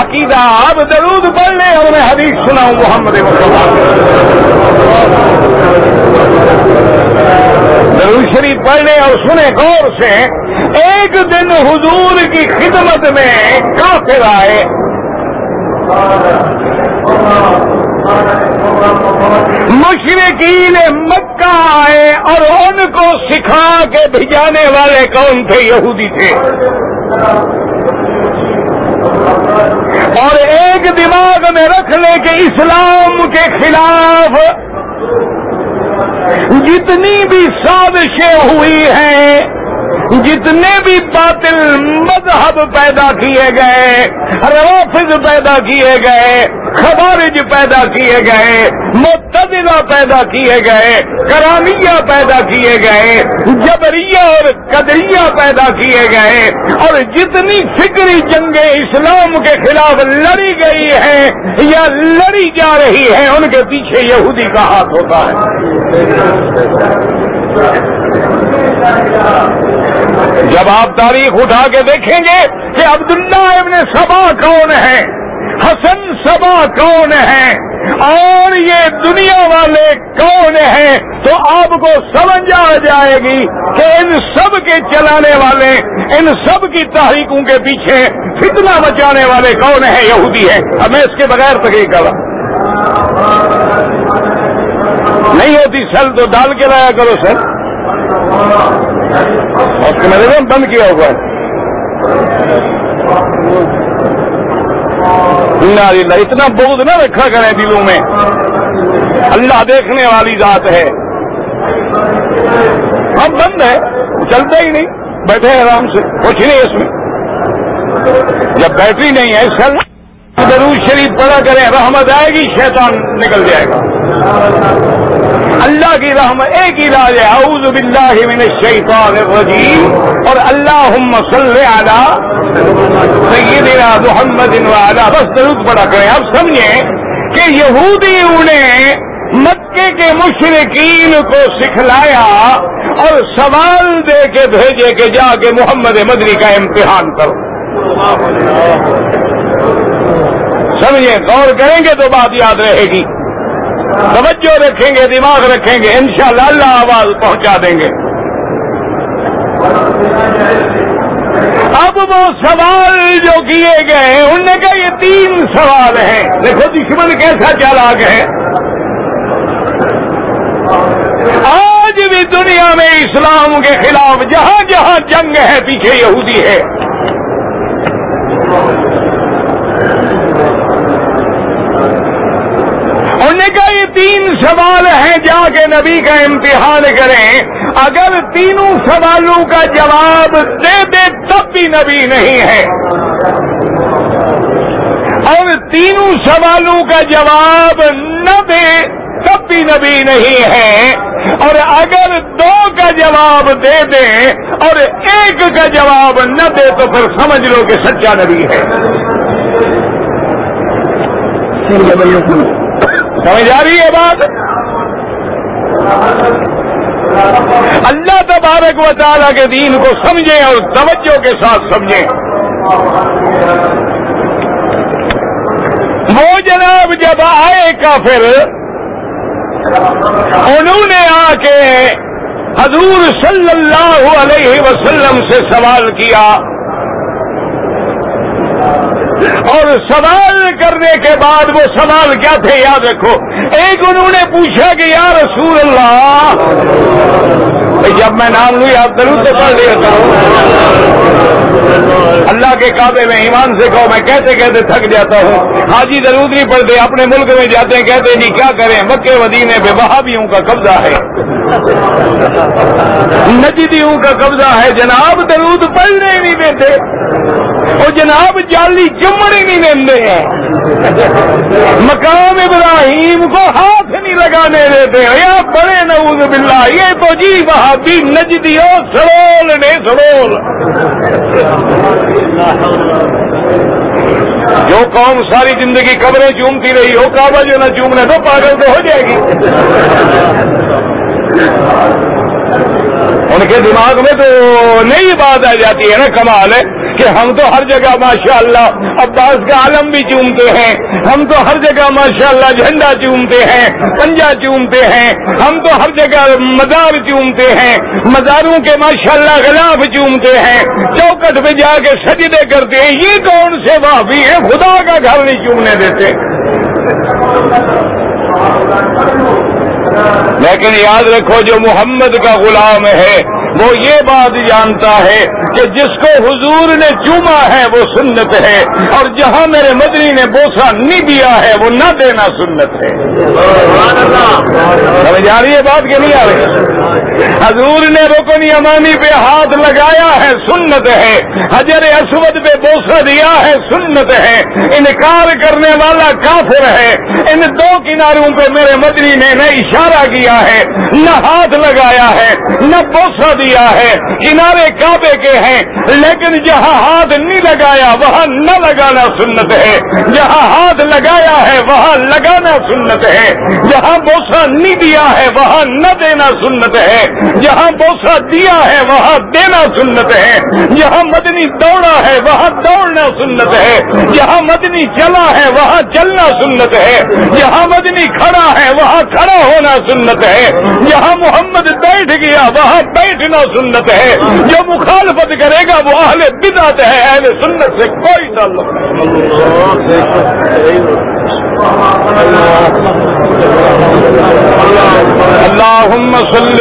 عقیدہ آپ درود پڑھ لیں اور میں حدیث سناؤں محمد درود شریف پڑھ لیں اور سنیں غور سے، ایک دن حضور کی خدمت میں کافر آئے۔ مشرقین مکہ آئے اور ان کو سکھا کے بھجانے والے کون تھے، یہودی تھے۔ اور ایک دماغ میں رکھ لے کہ اسلام کے خلاف جتنی بھی سازشیں ہوئی ہیں، جتنے بھی باطل مذہب پیدا کیے گئے، روافظ پیدا کیے گئے، خوارج پیدا کیے گئے متدلہ پیدا کیے گئے کرامیہ پیدا کیے گئے، جبریہ اور قدریہ پیدا کیے گئے، اور جتنی فکری جنگیں اسلام کے خلاف لڑی گئی ہیں یا لڑی جا رہی ہیں ان کے پیچھے یہودی کا ہاتھ ہوتا ہے۔ جب آپ تاریخ اٹھا کے دیکھیں گے کہ عبداللہ ابن سبا کون ہے حسن سبا کون ہے اور یہ دنیا والے کون ہیں، تو آپ کو سمجھ آ جائے گی کہ ان سب کے چلانے والے، ان سب کی تحریکوں کے پیچھے فتنہ مچانے والے کون ہیں، یہودی ہیں۔ اب میں اس کے بغیر تک کر نہیں ہوتی سل تو ڈال کے لایا کرو سر۔ اور میرے بند کیا ہوا ہے۔ اتنا بوجھ نہ رکھا کریں دلوں میں۔ اللہ دیکھنے والی ذات ہے۔ ہم بند ہے چلتا ہی نہیں، بیٹھے آرام سے، کچھ نہیں اس میں۔ جب بیٹری نہیں ہے سر ضرور شریف پڑا کریں، رحمت آئے گی، شیطان نکل جائے گا۔ اللہ کی رحمت ایک ہی راج ہے، اعوذ باللہ من الشیطان الرجیم۔ اور اللہ صلی علی سیدنا محمد وعلا بس ضرور پڑا کریں۔ اب سمجھیں کہ یہودی انہیں مکے کے مشرقین کو سکھلایا اور سوال دے کے بھیجے کہ جا کے محمد مدنی کا امتحان کرو۔ سمجھیں؟ غور کریں گے تو بات یاد رہے گی۔ توجہ رکھیں گے، دماغ رکھیں گے، انشاءاللہ اللہ آواز پہنچا دیں گے۔ اب وہ سوال جو کیے گئے ہیں، ان نے کہا یہ تین سوال ہیں۔ دیکھو دشمن کیسا چالا گئے آج بھی دنیا میں اسلام کے خلاف جہاں جہاں جنگ ہے، پیچھے یہودی ہے۔ انہوں نے کہا یہ تین سوال ہیں جا کے نبی کا امتحان کریں۔ اگر تینوں سوالوں کا جواب دے دے تب بھی نبی نہیں ہے۔ اور تینوں سوالوں کا جواب نہ دے تب بھی نبی نہیں ہے۔ اور اگر دو کا جواب دے دیں اور ایک کا جواب نہ دے تو پھر سمجھ لو کہ سچا نبی ہے۔ سمجھ آ رہی ہے بات؟ اللہ تبارک و تعالیٰ کے دین کو سمجھیں اور توجہ کے ساتھ سمجھیں۔ وہ جناب جب آئے کافر، انہوں نے آ کے حضور صلی اللہ علیہ وسلم سے سوال کیا۔ اور سوال کرنے کے بعد وہ سوال کیا تھے یاد رکھو؟ ایک انہوں نے پوچھا کہ یا رسول اللہ جب میں نام لوں آپ ضرور تو پڑھ لیتا ہوں اللہ کے کعبے میں ایمان سے کہو، میں کہتے کہتے تھک جاتا ہوں۔ حاجی ضرور نہیں پڑھتے، اپنے ملک میں جاتے ہیں، کہتے ہیں جی کیا کریں؟ مکے، مدینے بے بہابیوں کا قبضہ ہے۔ نجدیوں کا قبضہ ہے۔ جناب درود پڑھنے نہیں دیتے۔ وہ جناب جالی چمڑ ہی نہیں دے ہیں۔ مقام ابراہیم کو ہاتھ نہیں لگانے دیتے یا بڑے نعوذ باللہ، یہ تو جی بہادی نجدی ہو سرول نے سرول جو قوم ساری زندگی قبریں چومتی رہی ہو، کعبہ جو نہ چومنے تو پاگل تو ہو جائے گی۔ ان کے دماغ میں تو نئی بات آ جاتی ہے نا کمال ہے کہ ہم تو ہر جگہ ماشاء اللہ عباس کا عالم بھی چومتے ہیں۔ ہم تو ہر جگہ ماشاء اللہ جھنڈا چومتے ہیں پنجا چومتے ہیں۔ ہم تو ہر جگہ مزار چومتے ہیں، مزاروں کے ماشاء اللہ غلاف چومتے ہیں۔ چوکٹ پہ جا کے سجدے کرتے ہیں۔ یہ کون سے وہ بھی ہیں؟ خدا کا گھر نہیں چومنے دیتے۔ لیکن یاد رکھو جو محمد کا غلام ہے وہ یہ بات جانتا ہے کہ جس کو حضور نے چوما ہے وہ سنت ہے اور جہاں میرے مدنی نے بوسا نہیں دیا ہے وہ نہ دینا سنت ہے۔ سمجھ آ رہی ہے بات کہ نہیں آ رہی؟ حضور نے رکن امانی پہ ہاتھ لگایا ہے سنت ہے، حجر اسود پہ بوسا دیا ہے سنت ہے۔ انکار کرنے والا کافر ہے۔ ان دو کناروں پہ میرے مدنی نے نہ اشارہ کیا ہے، نہ ہاتھ لگایا ہے، نہ بوسا دیا ہے، کنارے کعبے کے ہیں، لیکن جہاں ہاتھ نہیں لگایا، وہاں نہ لگانا سنت ہے۔ جہاں ہاتھ لگایا ہے، وہاں لگانا سنت ہے۔ جہاں بوسا نہیں دیا ہے، وہاں نہ دینا سنت ہے۔ جہاں بوسا دیا ہے، وہاں دینا سنت ہے۔ جہاں مدنی دوڑا ہے، وہاں دوڑنا سنت ہے۔ جہاں مدنی چلا ہے، وہاں چلنا سنت ہے۔ جہاں مدنی کھڑا ہے، وہاں کھڑا ہونا سنت ہے۔ جہاں محمد بیٹھ گیا، وہاں بیٹھنا سنت ہے۔ جو مخالفت کرے گا وہ اہل بدعت ہے، اہل سنت سے کوئی تعلق نہیں۔ اللهم صل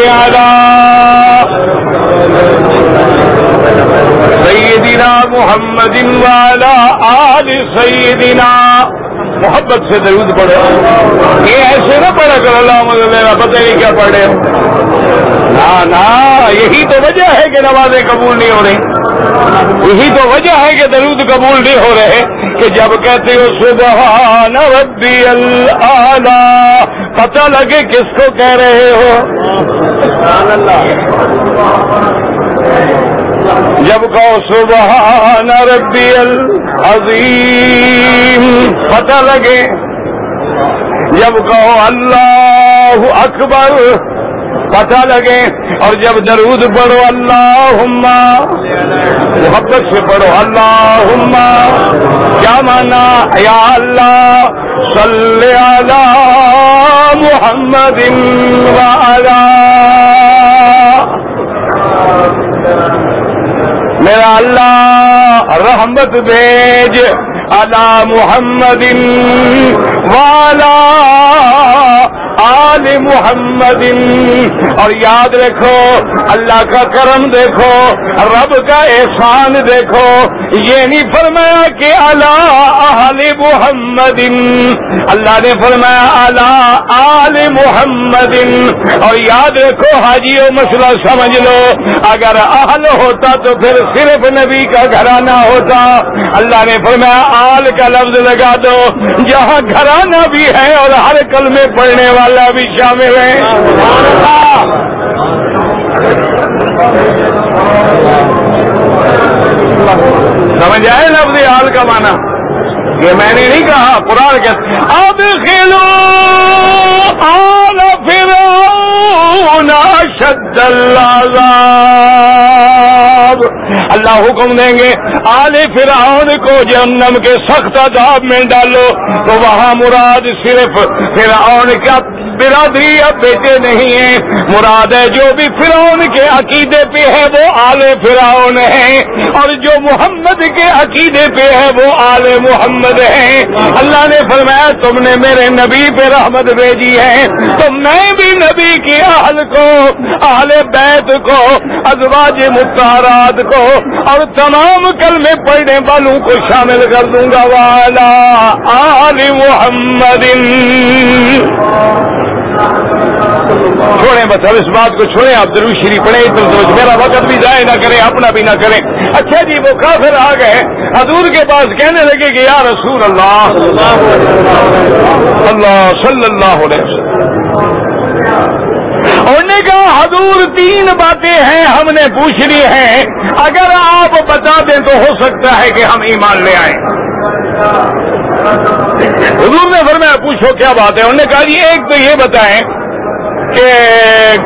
محمد وعلى آل سيدنا محبت سے درود پڑھو۔ یہ ایسے نہ پڑھا کر اللہ میرا پتہ نہیں کیا پڑھ رہے ہو یہی تو وجہ ہے کہ نمازیں قبول نہیں ہو رہی۔ یہی تو وجہ ہے کہ درود قبول نہیں ہو رہے کہ جب کہتے ہو، سبحان ربی اللہ پتہ لگے کس کو کہہ رہے ہو۔ جب کہو، سبحان ربی العظیم، پتہ لگے۔ جب کہو، اللہ اکبر پتہ لگے اور جب درود پڑھو اللہ محبت سے پڑھو اللہ کیا مانا؟ یا اللہ صلی علی محمد وعلا۔ میرا اللہ، رحمت بھیج، علی محمد والا آل محمد۔ اور یاد رکھو، اللہ کا کرم دیکھو، رب کا احسان دیکھو۔ یہ نہیں فرمایا کہ اللہ آل محمد۔ اللہ نے فرمایا اللہ آل محمد اور یاد رکھو، حاجی و مسئلہ سمجھ لو، اگر اہل ہوتا تو پھر صرف نبی کا گھرانہ ہوتا۔ اللہ نے فرمایا، آل کا لفظ لگا دو، جہاں گھرانہ بھی ہے اور ہر کل میں پڑھنے والا بھی شامل ہے۔ سمجھ آئے لفظ حال کا مانا یہ میں نے نہیں کہا، قرآن کے اب کھیلو آل پھر شد اللہ اللہ حکم دیں گے، آل فرعون کو جہنم کے سخت عذاب میں ڈالو، تو وہاں مراد صرف فرعون کا برادری اب بیٹے نہیں ہیں۔ مراد ہے جو بھی فرعون کے عقیدے پہ ہے وہ آل فرعون ہے اور جو محمد کے عقیدے پہ ہے وہ آل محمد ہے اللہ نے فرمایا، تم نے میرے نبی پہ رحمت بھیجی ہے۔ تو میں بھی نبی کی اہل کو، اہل بیت کو، ازواج متحرات کو اور تمام کل میں پڑھنے والوں کو شامل کر دوں گا۔ والا آل محمد۔ چھوڑیں بس، اب اس بات کو چھوڑیں، آپ ضرور شریف پڑھیں تو میرا وقت بھی ضائع نہ کریں، اپنا بھی نہ کریں۔ اچھا جی وہ کافر آ گئے، حضور کے پاس کہنے لگے کہ یا رسول اللہ اللہ صلی اللہ علیہ وسلم۔ انہوں نے کہا، حضور تین باتیں ہیں ہم نے پوچھ لی ہیں، اگر آپ بتا دیں تو ہو سکتا ہے کہ ہم ایمان لے آئیں۔ حضور نے فرمایا، پوچھو کیا بات ہے؟ انہوں نے کہا جی ایک تو یہ بتائیں کہ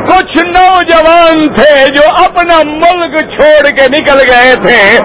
کچھ نوجوان تھے جو اپنا ملک چھوڑ کے نکل گئے تھے۔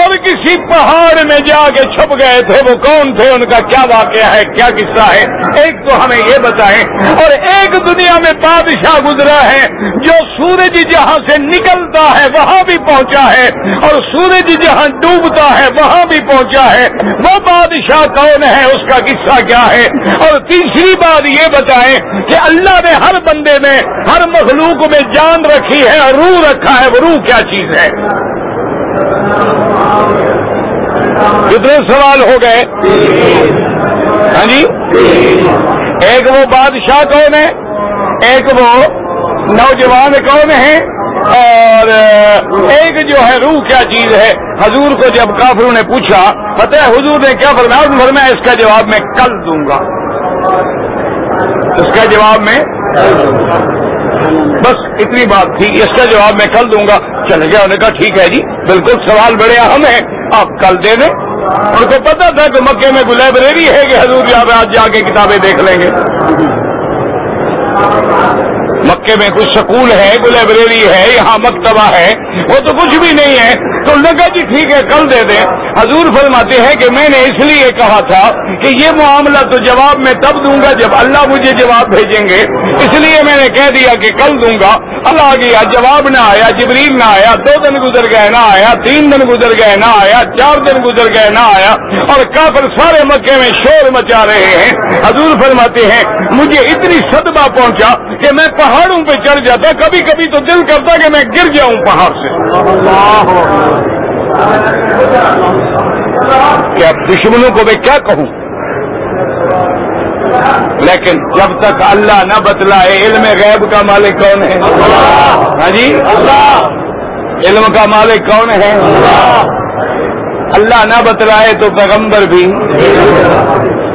اور کسی پہاڑ میں جا کے چھپ گئے تھے، وہ کون تھے؟ ان کا کیا واقعہ ہے؟ کیا قصہ ہے؟ ایک تو ہمیں یہ بتائیں، اور ایک دنیا میں بادشاہ گزرا ہے جو سورج جہاں سے نکلتا ہے، وہاں بھی پہنچا ہے، اور سورج جہاں ڈوبتا ہے، وہاں بھی پہنچا ہے۔ وہ بادشاہ کون ہے؟ اس کا قصہ کیا ہے؟ اور تیسری بات یہ بتائیں کہ اللہ نے ہر بندے میں، ہر مخلوق میں جان رکھی ہے اور روح رکھا ہے۔ وہ روح کیا چیز ہے؟ کتنے سوال ہو گئے ہاں جی؟ ایک وہ بادشاہ کون ہے؟ ایک وہ نوجوان کون ہے؟ اور ایک جو ہے روح کیا چیز ہے؟ حضور کو جب کافروں نے پوچھا پتہ ہے حضور نے کیا فرمایا؟ فرمایا، اس کا جواب میں کل دوں گا۔ اس کا جواب میں بس اتنی بات تھی، اس کا جواب میں کل دوں گا۔ چل گیا انہوں نے کہا ٹھیک ہے جی بالکل سوال بڑے اہم ہے آپ کل دے دیں۔ ان کو پتا تھا کہ مکے میں کوئی لائبریری ہے کہ حضور جی یہاں آج جا کے کتابیں دیکھ لیں گے۔ مکے میں کچھ سکول ہے کوئی لائبریری ہے، یہاں مکتبہ ہے، وہ تو کچھ بھی نہیں ہے۔ تو لگا جی ٹھیک ہے، کل دے دیں۔ حضور فرماتے ہیں کہ میں نے اس لیے کہا تھا کہ یہ معاملہ تو جواب میں تب دوں گا جب اللہ مجھے جواب بھیجیں گے۔ اس لیے میں نے کہہ دیا کہ کل دوں گا۔ اللہ گیا جواب نہ آیا، جبریل نہ آیا، دو دن گزر گئے، نہ آیا، تین دن گزر گئے، نہ آیا، چار دن گزر گئے، نہ آیا، اور کافر سارے مکے میں شور مچا رہے ہیں۔ حضور فرماتے ہیں، مجھے اتنی صدمہ پہنچا کہ میں پہاڑوں پہ چڑھ جاتا کبھی کبھی تو دل کرتا کہ میں گر جاؤں پہاڑ سے۔ کیا دشمنوں کو میں کیا کہوں؟ لیکن جب تک اللہ نہ بتلائے علم غیب کا مالک کون ہے؟ ہاں جی؟ اللہ! علم کا مالک کون ہے؟ اللہ! نہ بتلائے تو پیغمبر بھی۔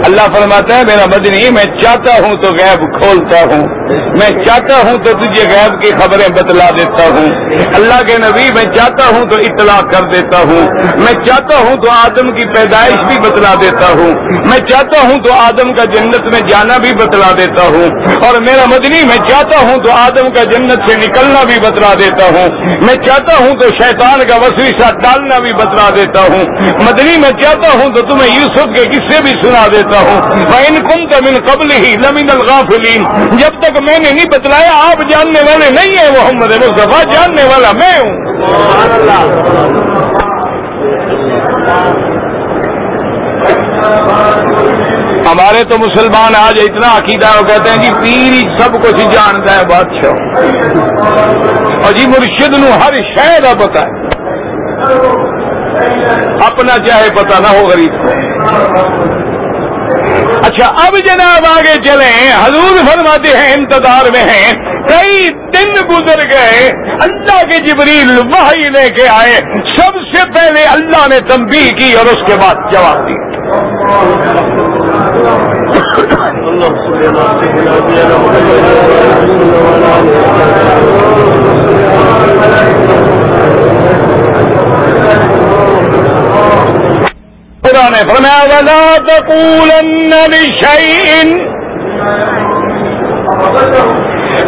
اللہ فرماتا ہے، میرا مدنی، میں چاہتا ہوں تو غیب کھولتا ہوں۔ میں چاہتا ہوں تو تجھے غیب کی خبریں بتلا دیتا ہوں۔ اللہ کے نبی، میں چاہتا ہوں تو اطلاع کر دیتا ہوں۔ میں چاہتا ہوں تو آدم کی پیدائش بھی بتلا دیتا ہوں۔ میں چاہتا ہوں تو آدم کا جنت میں جانا بھی بتلا دیتا ہوں۔ اور میرا مدنی، میں چاہتا ہوں تو آدم کا جنت سے نکلنا بھی بتلا دیتا ہوں۔ میں چاہتا ہوں تو شیطان کا وسیسہ ڈالنا بھی بتلا دیتا ہوں۔ مدنی، میں چاہتا ہوں تو تمہیں یوسف کے قصے بھی سنا دیتا ہوں میں کم کا من قبل ہی لمن الغافلین جب تک میں نے نہیں بتلایا، آپ جاننے والے نہیں ہیں محمد مصطفیٰ، جاننے والا میں ہوں۔ ہمارے تو مسلمان آج اتنا عقیدہ وہ کہتے ہیں جی پیر سب کچھ جانتا ہے، بادشاہ۔ اور جی مرشد نو ہر شہر کا پتا ہے۔ اپنا چاہے پتا نہ ہو، غریب کو۔ اچھا اب جناب آگے چلے حضور فرماتے ہیں، انتظار میں ہیں۔ کئی دن گزر گئے، اللہ کے جبریل وہی لے کے آئے۔ سب سے پہلے اللہ نے تنبیہ کی اور اس کے بعد جواب دی۔ نے فرمایا، ولا تقولن لشيء.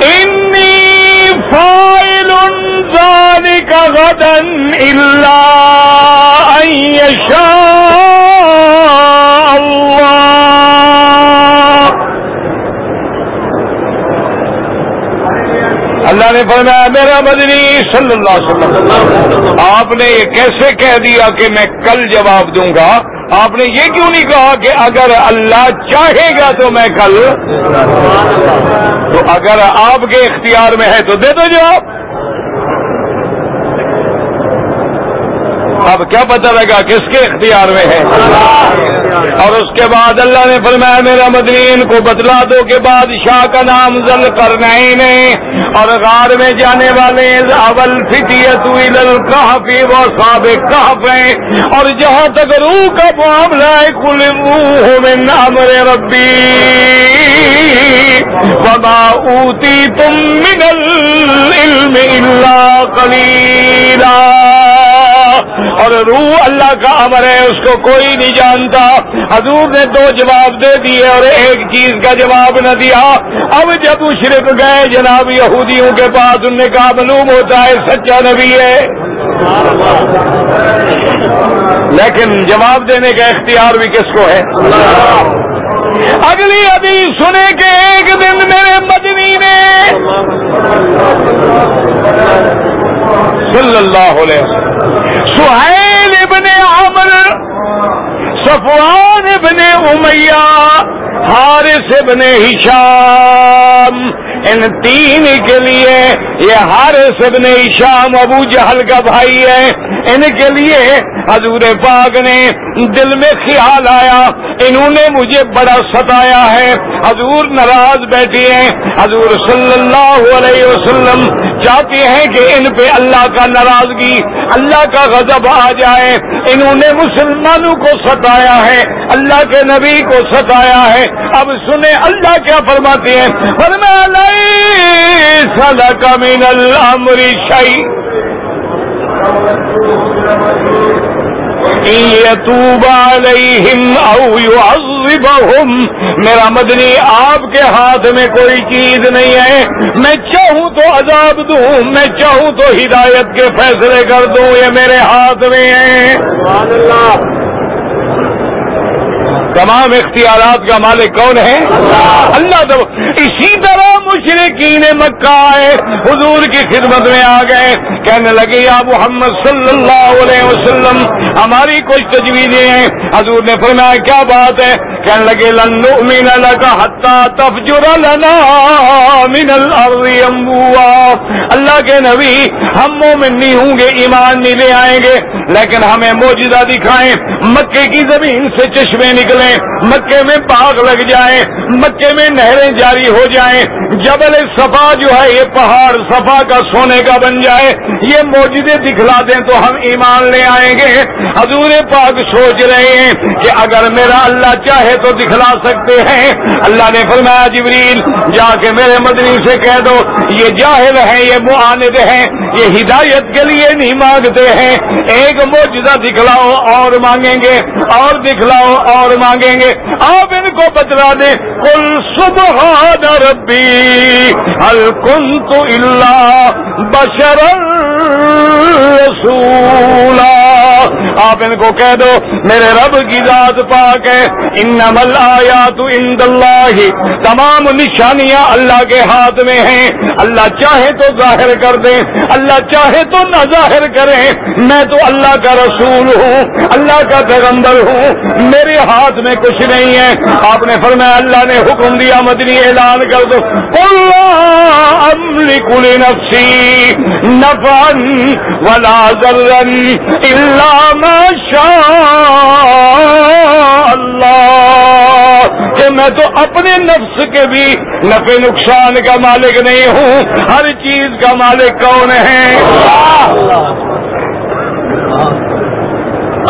إني فاعل ذلك غدا إلا أن يشاء الله. اللہ نے فرمایا، میرا مدنی صلی اللہ علیہ وسلم، آپ نے یہ کیسے کہہ دیا کہ میں کل جواب دوں گا؟ آپ نے یہ کیوں نہیں کہا کہ اگر اللہ چاہے گا تو میں کل تو اگر آپ کے اختیار میں ہے تو دے دو جواب۔ اب کیا پتہ لگا کس کے اختیار میں ہے؟ اور اس کے بعد اللہ نے فرمایا، میرا مدنین، کو بتلا دو کہ بادشاہ کا نام ذل کرنا اور غار میں جانے والے اول فطیت کافی وہ سابق کہف ہیں۔ اور جہاں تک روح کا معاملہ ہے، کل روح میں نام ربی۔ بابا اوتی تم من العلم الا قلیلا۔ اور روح اللہ کا امر ہے، اس کو کوئی نہیں جانتا۔ حضور نے دو جواب دے دیے اور ایک چیز کا جواب نہ دیا۔ اب جب شرک گئے، جناب یہودیوں کے پاس ان نے کہا، معلوم ہوتا ہے سچا نبی ہے۔ لیکن جواب دینے کا اختیار بھی کس کو ہے؟ اگلی ابھی سنے کے ایک دن میرے مدنی نے صلی اللہ علیہ وسلم سہیل ابن عمر، صفوان ابن امیہ، حارث ابن ہشام۔ ان تین کے لیے یہ حارث ابن ہشام ابو جہل کا بھائی ہے۔ ان کے لیے حضور پاک نے دل میں خیال آیا۔ انہوں نے مجھے بڑا ستایا ہے۔ حضور ناراض بیٹھی ہیں۔ حضور صلی اللہ علیہ وسلم چاہتے ہیں کہ ان پہ اللہ کا ناراضگی، اللہ کا غضب آ جائے۔ انہوں نے مسلمانوں کو ستایا ہے، اللہ کے نبی کو ستایا ہے۔ اب سنیں اللہ کیا فرماتے ہیں۔ فرما سدا کا مین او شاہی میرا مدنی آپ کے ہاتھ میں کوئی چیز نہیں ہے. میں چاہوں تو عذاب دوں، میں چاہوں تو ہدایت کے فیصلے کر دوں، یہ میرے ہاتھ میں ہے تمام اختیارات کا مالک کون ہے؟ اللہ! تو اسی طرح مشرقین مکہ آئے حضور کی خدمت میں آ گئے کہنے لگے یا محمد صلی اللہ علیہ وسلم ہماری کچھ تجویزیں ہیں؟ حضور نے فرمایا کیا بات ہے؟ کہنے لگے لنو مین لگا حتا تفجر لنا من الارض انبوا اللہ کے نبی ہم مومن نہیں ہوں گے، ایمان نہیں لے آئیں گے، لیکن ہمیں موجودہ دکھائیں، مکے کی زمین سے چشمے نکلیں، مکے میں باغ لگ جائیں مکے میں نہریں جاری ہو جائیں، جبل صفا جو ہے، یہ پہاڑ صفا کا سونے کا بن جائے۔ یہ موجودے دکھلا دیں تو ہم ایمان لے آئیں گے۔ حضور پاک سوچ رہے ہیں کہ اگر میرا اللہ چاہے تو دکھلا سکتے ہیں۔ اللہ نے فرمایا، جبریل، جا کے میرے مدنی سے کہہ دو، یہ جاہل ہیں، یہ معاند ہیں۔ یہ ہدایت کے لیے نہیں مانگتے ہیں۔ ایک موجودہ دکھلاؤ اور مانگیں گے، اور دکھلاؤ اور مانگیں گے۔ آپ ان کو بتلا دیں۔ کل صبح ربی کن تو اللہ بشر رسولا۔ آپ ان کو کہہ دو، میرے رب کی ذات پاک ہے۔ ان نمل آیا تو ان تمام نشانیاں اللہ کے ہاتھ میں ہیں۔ اللہ چاہے تو ظاہر کر دیں، اللہ چاہے تو نہ ظاہر کریں۔ میں تو اللہ کا رسول ہوں، اللہ کا پیغمبر ہوں۔ میرے ہاتھ میں کچھ نہیں ہے۔ آپ نے فرمایا، اللہ نے حکم دیا، مدنی اعلان کر دو۔ اللہ کل نفسی نفن ولا ذرن اللہ اللہ کہ میں تو اپنے نفس کے بھی نفع نقصان کا مالک نہیں ہوں۔ ہر چیز کا مالک کون ہے؟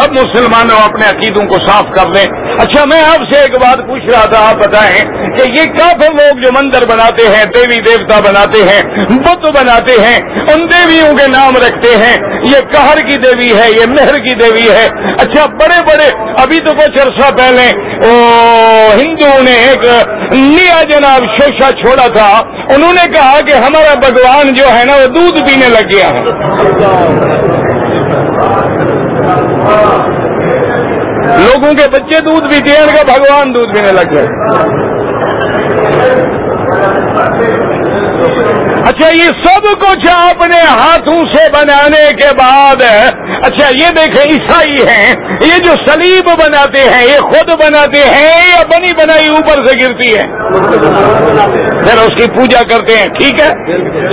اب مسلمانوں اپنے عقیدوں کو صاف کر لیں۔ اچھا میں آپ سے ایک بات پوچھ رہا تھا، آپ بتائیں کہ یہ کافر لوگ جو مندر بناتے ہیں، دیوی دیوتا بناتے ہیں، بت بناتے ہیں، ان دیویوں کے نام رکھتے ہیں، یہ کہر کی دیوی ہے، یہ مہر کی دیوی ہے۔ اچھا بڑے بڑے، ابھی تو کچھ عرصہ پہلے ہندو نے ایک نیا جناب شوشا چھوڑا تھا۔ انہوں نے کہا کہ ہمارا بھگوان جو ہے نا، وہ دودھ پینے لگ گیا ہے۔ لوگوں کے بچے دودھ پیتے ہیں کا بھگوان دودھ پینے لگ گئے۔ اچھا یہ سب کچھ اپنے ہاتھوں سے بنانے کے بعد اچھا یہ دیکھیں، عیسائی ہیں۔ یہ جو سلیب بناتے ہیں، یہ خود بناتے ہیں یا بنی بنائی اوپر سے گرتی ہے؟ پھر اس کی پوجا کرتے ہیں، ٹھیک ہے؟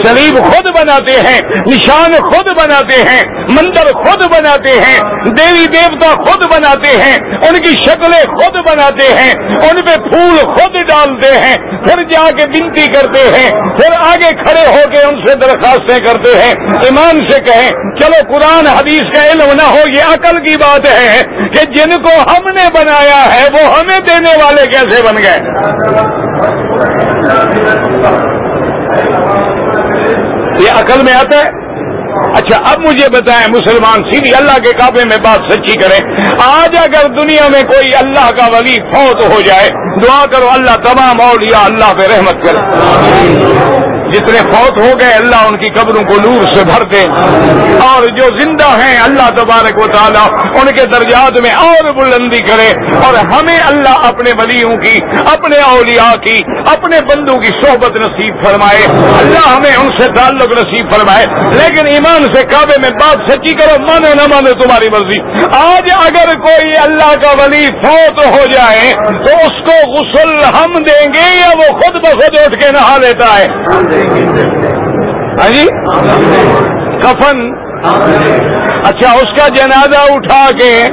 سلیب خود بناتے ہیں، نشان خود بناتے ہیں، مندر خود بناتے ہیں، دیوی دیوتا خود بناتے ہیں، ان کی شکلیں خود بناتے ہیں، ان پہ پھول خود ڈالتے ہیں، پھر جا کے بنتی کرتے ہیں، پھر آگے کھڑے ہو کے ان سے درخواستیں کرتے ہیں۔ ایمان سے کہیں، چلو قرآن حدیث کا علم نہ ہو، یہ عقل کی بات ہے۔ کہ جن کو ہم نے بنایا ہے، وہ ہمیں دینے والے کیسے بن گئے؟ یہ عقل میں آتا ہے؟ اچھا اب مجھے بتائیں، مسلمان سیدھی اللہ کے کعبے میں بات سچی کریں۔ آج اگر دنیا میں کوئی اللہ کا ولی فوت ہو جائے، دعا کرو اللہ تمام اولیاء اللہ پہ رحمت کرے۔ جتنے فوت ہو گئے، اللہ ان کی قبروں کو نور سے بھر دے۔ اور جو زندہ ہیں، اللہ تبارک و تعالیٰ ان کے درجات میں اور بلندی کرے۔ اور ہمیں اللہ اپنے ولیوں کی، اپنے اولیاء کی اپنے بندوں کی صحبت نصیب فرمائے۔ اللہ ہمیں ان سے تعلق نصیب فرمائے۔ لیکن ایمان سے کعبے میں بات سچی کرو، مانے نہ مانے تمہاری مرضی۔ آج اگر کوئی اللہ کا ولی فوت ہو جائے، تو اس کو غسل ہم دیں گے یا وہ خود بخود اٹھ کے نہا لیتا ہے؟ ہاں جی۔ کفن اچھا اس کا جنازہ اٹھا کے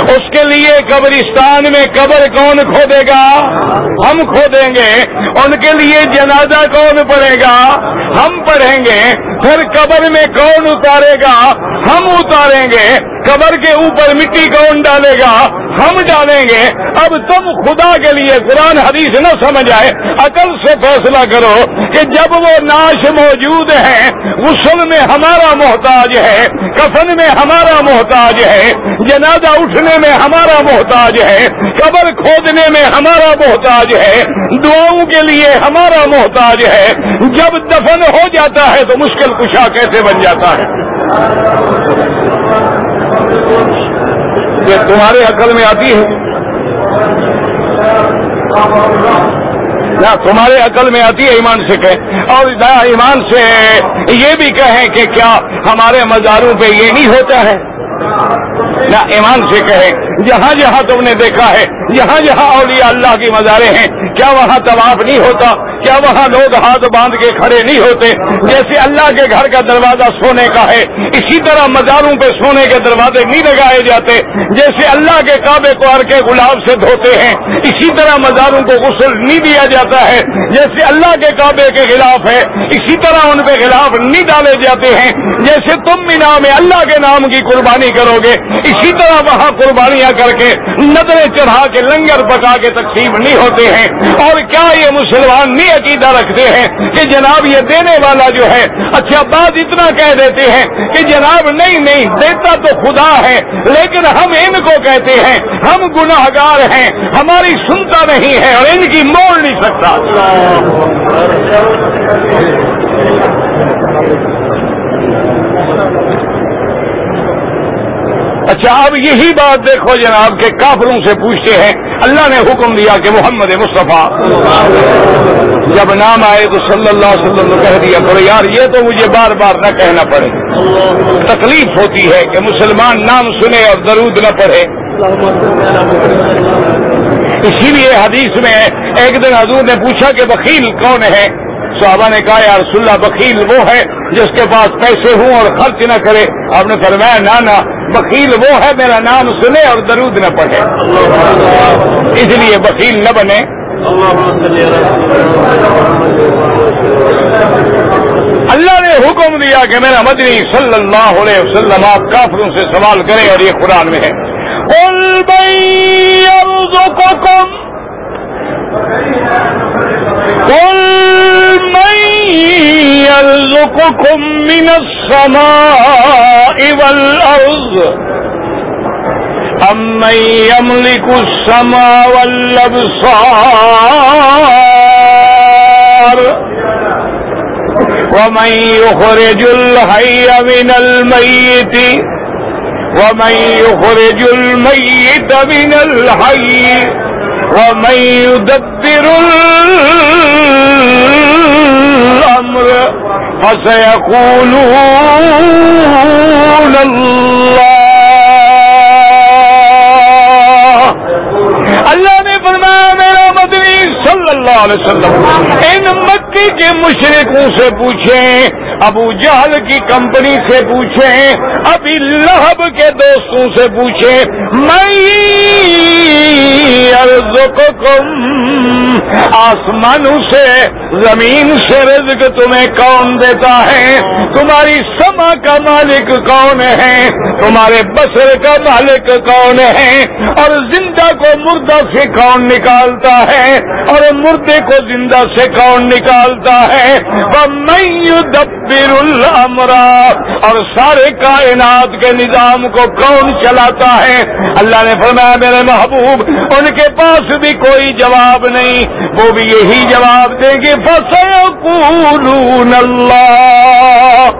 اس کے لیے قبرستان میں قبر کون کھودے گا؟ ہم کھودیں گے۔ ان کے لیے جنازہ کون پڑے گا؟ ہم پڑھیں گے۔ پھر قبر میں کون اتارے گا؟ ہم اتاریں گے۔ قبر کے اوپر مٹی کون ڈالے گا؟ ہم ڈالیں گے۔ اب تم خدا کے لیے قرآن حدیث نہ سمجھ آئے، عقل سے فیصلہ کرو۔ کہ جب وہ ناش موجود ہیں غسل میں ہمارا محتاج ہے، کفن میں ہمارا محتاج ہے، جنازہ اٹھنے میں ہمارا محتاج ہے، قبر کھودنے میں ہمارا محتاج ہے، دعاؤں کے لیے ہمارا محتاج ہے۔ جب دفن ہو جاتا ہے تو مشکل کشا کیسے بن جاتا ہے؟ یہ تمہارے عقل میں آتی ہے۔ نہ تمہارے عقل میں آتی ہے ایمان سے کہیں اور ایمان سے یہ بھی کہیں کہ کیا ہمارے مزاروں پہ یہ نہیں ہوتا ہے۔ نہ ایمان سے کہیں جہاں جہاں تم نے دیکھا ہے جہاں جہاں اولیاء اللہ کی مزارے ہیں۔ کیا وہاں طواف نہیں ہوتا؟ کیا وہاں لوگ ہاتھ باندھ کے کھڑے نہیں ہوتے؟ جیسے اللہ کے گھر کا دروازہ سونے کا ہے، اسی طرح مزاروں پہ سونے کے دروازے نہیں لگائے جاتے۔ جیسے اللہ کے کعبے کو ہر کے گلاب سے دھوتے ہیں، اسی طرح مزاروں کو غسل نہیں دیا جاتا ہے۔ جیسے اللہ کے کعبے کے خلاف ہے، اسی طرح ان پہ خلاف نہیں ڈالے جاتے ہیں۔ جیسے تم بھی نام اللہ کے نام کی قربانی کرو گے۔ اسی طرح وہاں قربانیاں کر کے نظریں چڑھا کے لنگر پکا کے تقسیم نہیں ہوتے ہیں۔ اور کیا یہ مسلمان نہیں عقیدہ رکھتے ہیں کہ جناب یہ دینے والا جو ہے اچھا بات اتنا کہہ دیتے ہیں کہ جناب نہیں نہیں، دیتا تو خدا ہے، لیکن ہم ان کو کہتے ہیں، ہم گناہ گار ہیں، ہماری سنتا نہیں ہے اور ان کی موڑ نہیں سکتا۔ اچھا اب یہی بات دیکھو جناب کہ کافروں سے پوچھتے ہیں، اللہ نے حکم دیا کہ محمد مصطفیٰ۔ جب نام آئے تو صلی اللہ علیہ وسلم نے کہہ دیا کرو یار، یہ تو مجھے بار بار نہ کہنا پڑے۔ تکلیف ہوتی ہے کہ مسلمان نام سنے اور درود نہ پڑھے۔ اسی لیے حدیث میں ایک دن حضور نے پوچھا کہ بخیل کون ہے؟ صحابہ نے کہا یار اللہ، بخیل وہ ہے جس کے پاس پیسے ہوں اور خرچ نہ کرے۔ آپ نے فرمایا، نانا بکیل وہ ہے، میرا نام سنے اور درود نہ پڑھے۔ اس لیے بکیل نہ بنے۔ اللہ نے حکم دیا کہ میرا مدنی صلی اللہ علیہ وسلم آپ کافروں سے سوال کریں اور یہ قرآن میں ہے۔ يرزقكم من السماء والأرض أمن يملك السماء والأبصار ومن يخرج الحي من الميت ومن يخرج الميت من الحي ومن يدبر الأمر فسيقولون الله اللہ نے فرمایا میرا مدنی صلی اللہ علیہ وسلم، ان مکی کے مشرقوں سے پوچھیں، ابو جہل کی کمپنی سے پوچھیں، ابھی لہب کے دوستوں سے پوچھیں، میں یرزقکم آسمان اسے زمین سے رزق تمہیں کون دیتا ہے؟ تمہاری سما کا مالک کون ہے؟ تمہارے بسر کا مالک کون ہے؟ اور زندہ کو مردہ سے کون نکالتا ہے؟ اور مردے کو زندہ سے کون نکالتا ہے؟ میں دبر اور سارے کائنات کے نظام کو کون چلاتا ہے؟ اللہ نے فرمایا، میرے محبوب، ان کے پاس بھی کوئی جواب نہیں۔ وہ بھی یہی جواب دیں گے اللہ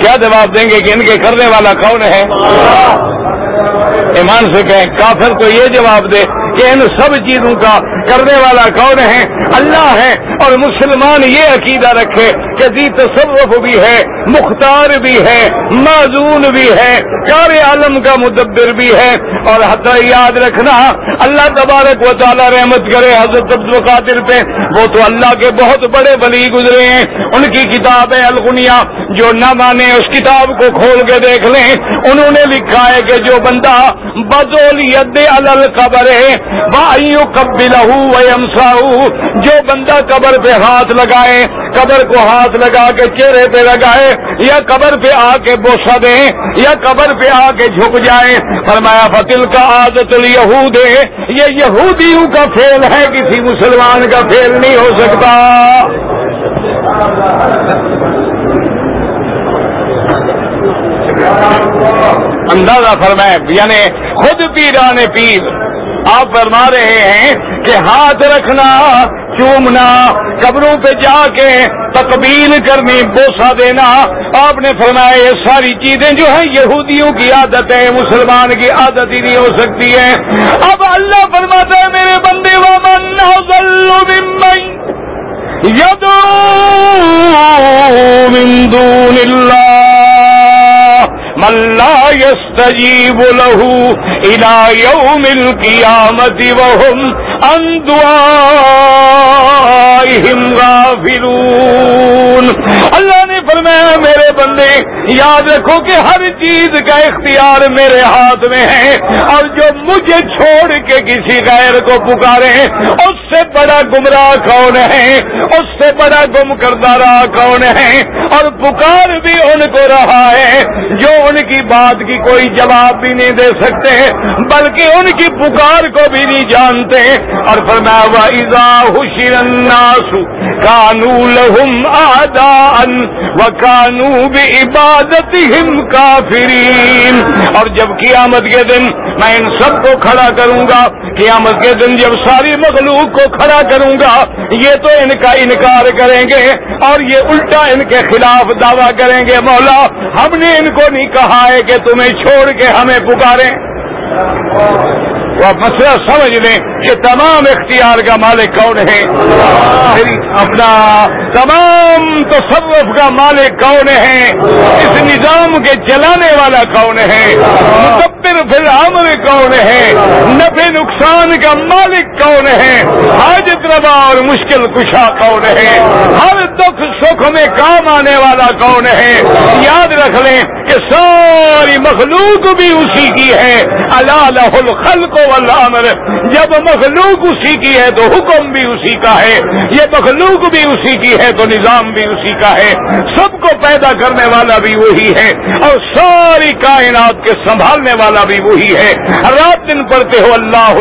کیا جواب دیں گے کہ ان کے کرنے والا کون ہے؟ ایمان سے کہیں، کافر تو یہ جواب دے کہ ان سب چیزوں کا کرنے والا کون ہے؟ اللہ ہے اور مسلمان یہ عقیدہ رکھے کہ جی تصوف بھی ہے، مختار بھی ہے معذون بھی ہے، کار عالم کا مدبر بھی ہے۔ اور حضرت یاد رکھنا، اللہ تبارک و تعالی رحمت کرے حضرت عبد القادر پہ، وہ تو اللہ کے بہت بڑے ولی گزرے ہیں۔ ان کی کتاب ہے الغنیا، جو نہ مانے اس کتاب کو کھول کے دیکھ لیں۔ انہوں نے لکھا ہے کہ جو بندہ بدول ید القبر ہے وہ کب لہو جو بندہ قبر پہ ہاتھ لگائے، قبر کو ہاتھ لگا کے چہرے پہ لگائے، یا قبر پہ آ کے بوسا دے، یا قبر پہ آ کے جھک جائے۔ فرمایا فتل کا عادت یہود ہے یہ یہودیوں کا فیل ہے، کسی مسلمان کا فیل نہیں ہو سکتا۔ اندازہ فرمائے یعنی خود پیرانے پیر، آپ فرما رہے ہیں کہ ہاتھ رکھنا چومنا، قبروں پہ جا کے تقبیل کرنی بوسا دینا۔ آپ نے فرمایا، یہ ساری چیزیں جو ہیں، یہودیوں کی عادت ہے مسلمان کی عادت ہی نہیں ہو سکتی ہے۔ اب اللہ فرماتا ہے، میرے بندے وامن من دون اللہ ملا يستجيب له الى يوم القيامة وهم عن غافلون. اللہ نے فرمایا، میرے بندے، یاد رکھو کہ ہر چیز کا اختیار میرے ہاتھ میں ہے، اور جو مجھے چھوڑ کے کسی غیر کو پکارے، اس سے بڑا گمراہ کون ہے؟ اس سے بڑا گم کردہ کون ہے؟ اور پکار بھی ان کو رہا ہے، جو ان کی بات کی کوئی جواب بھی نہیں دے سکتے، بلکہ ان کی پکار کو بھی نہیں جانتے اور پھر میں وزا حشر کانو لہم آدان و کانو بھی عبادت ہم کافرین اور جب قیامت کے دن میں ان سب کو کھڑا کروں گا، قیامت کے دن جب ساری مخلوق کو کھڑا کروں گا، یہ تو ان کا انکار کریں گے اور یہ الٹا ان کے خلاف دعویٰ کریں گے، مولا، ہم نے ان کو نہیں کہا ہے کہ تمہیں چھوڑ کے ہمیں پکاریں۔ وہ مسئلہ سمجھ لیں کہ تمام اختیار کا مالک کون ہے؟ اپنا تمام تصرف کا مالک کون ہے؟ اس نظام کے چلانے والا کون ہے؟ مقبر پھر عمر کون ہے؟ نفع نقصان کا مالک کون ہے؟ حاجت ربا اور مشکل کشا کون ہے؟ ہر دکھ سکھ میں کام آنے والا کون ہے؟ یاد رکھ لیں کہ ساری مخلوق بھی اسی کی ہے۔ اللہ الخلق والامر جب مخلوق اسی کی ہے تو حکم بھی اسی کا ہے۔ یہ مخلوق بھی اسی کی ہے تو نظام بھی اسی کا ہے۔ سب کو پیدا کرنے والا بھی وہی ہے اور ساری کائنات کے سنبھالنے والا بھی وہی ہے۔ رات دن پڑھتے ہو اللہ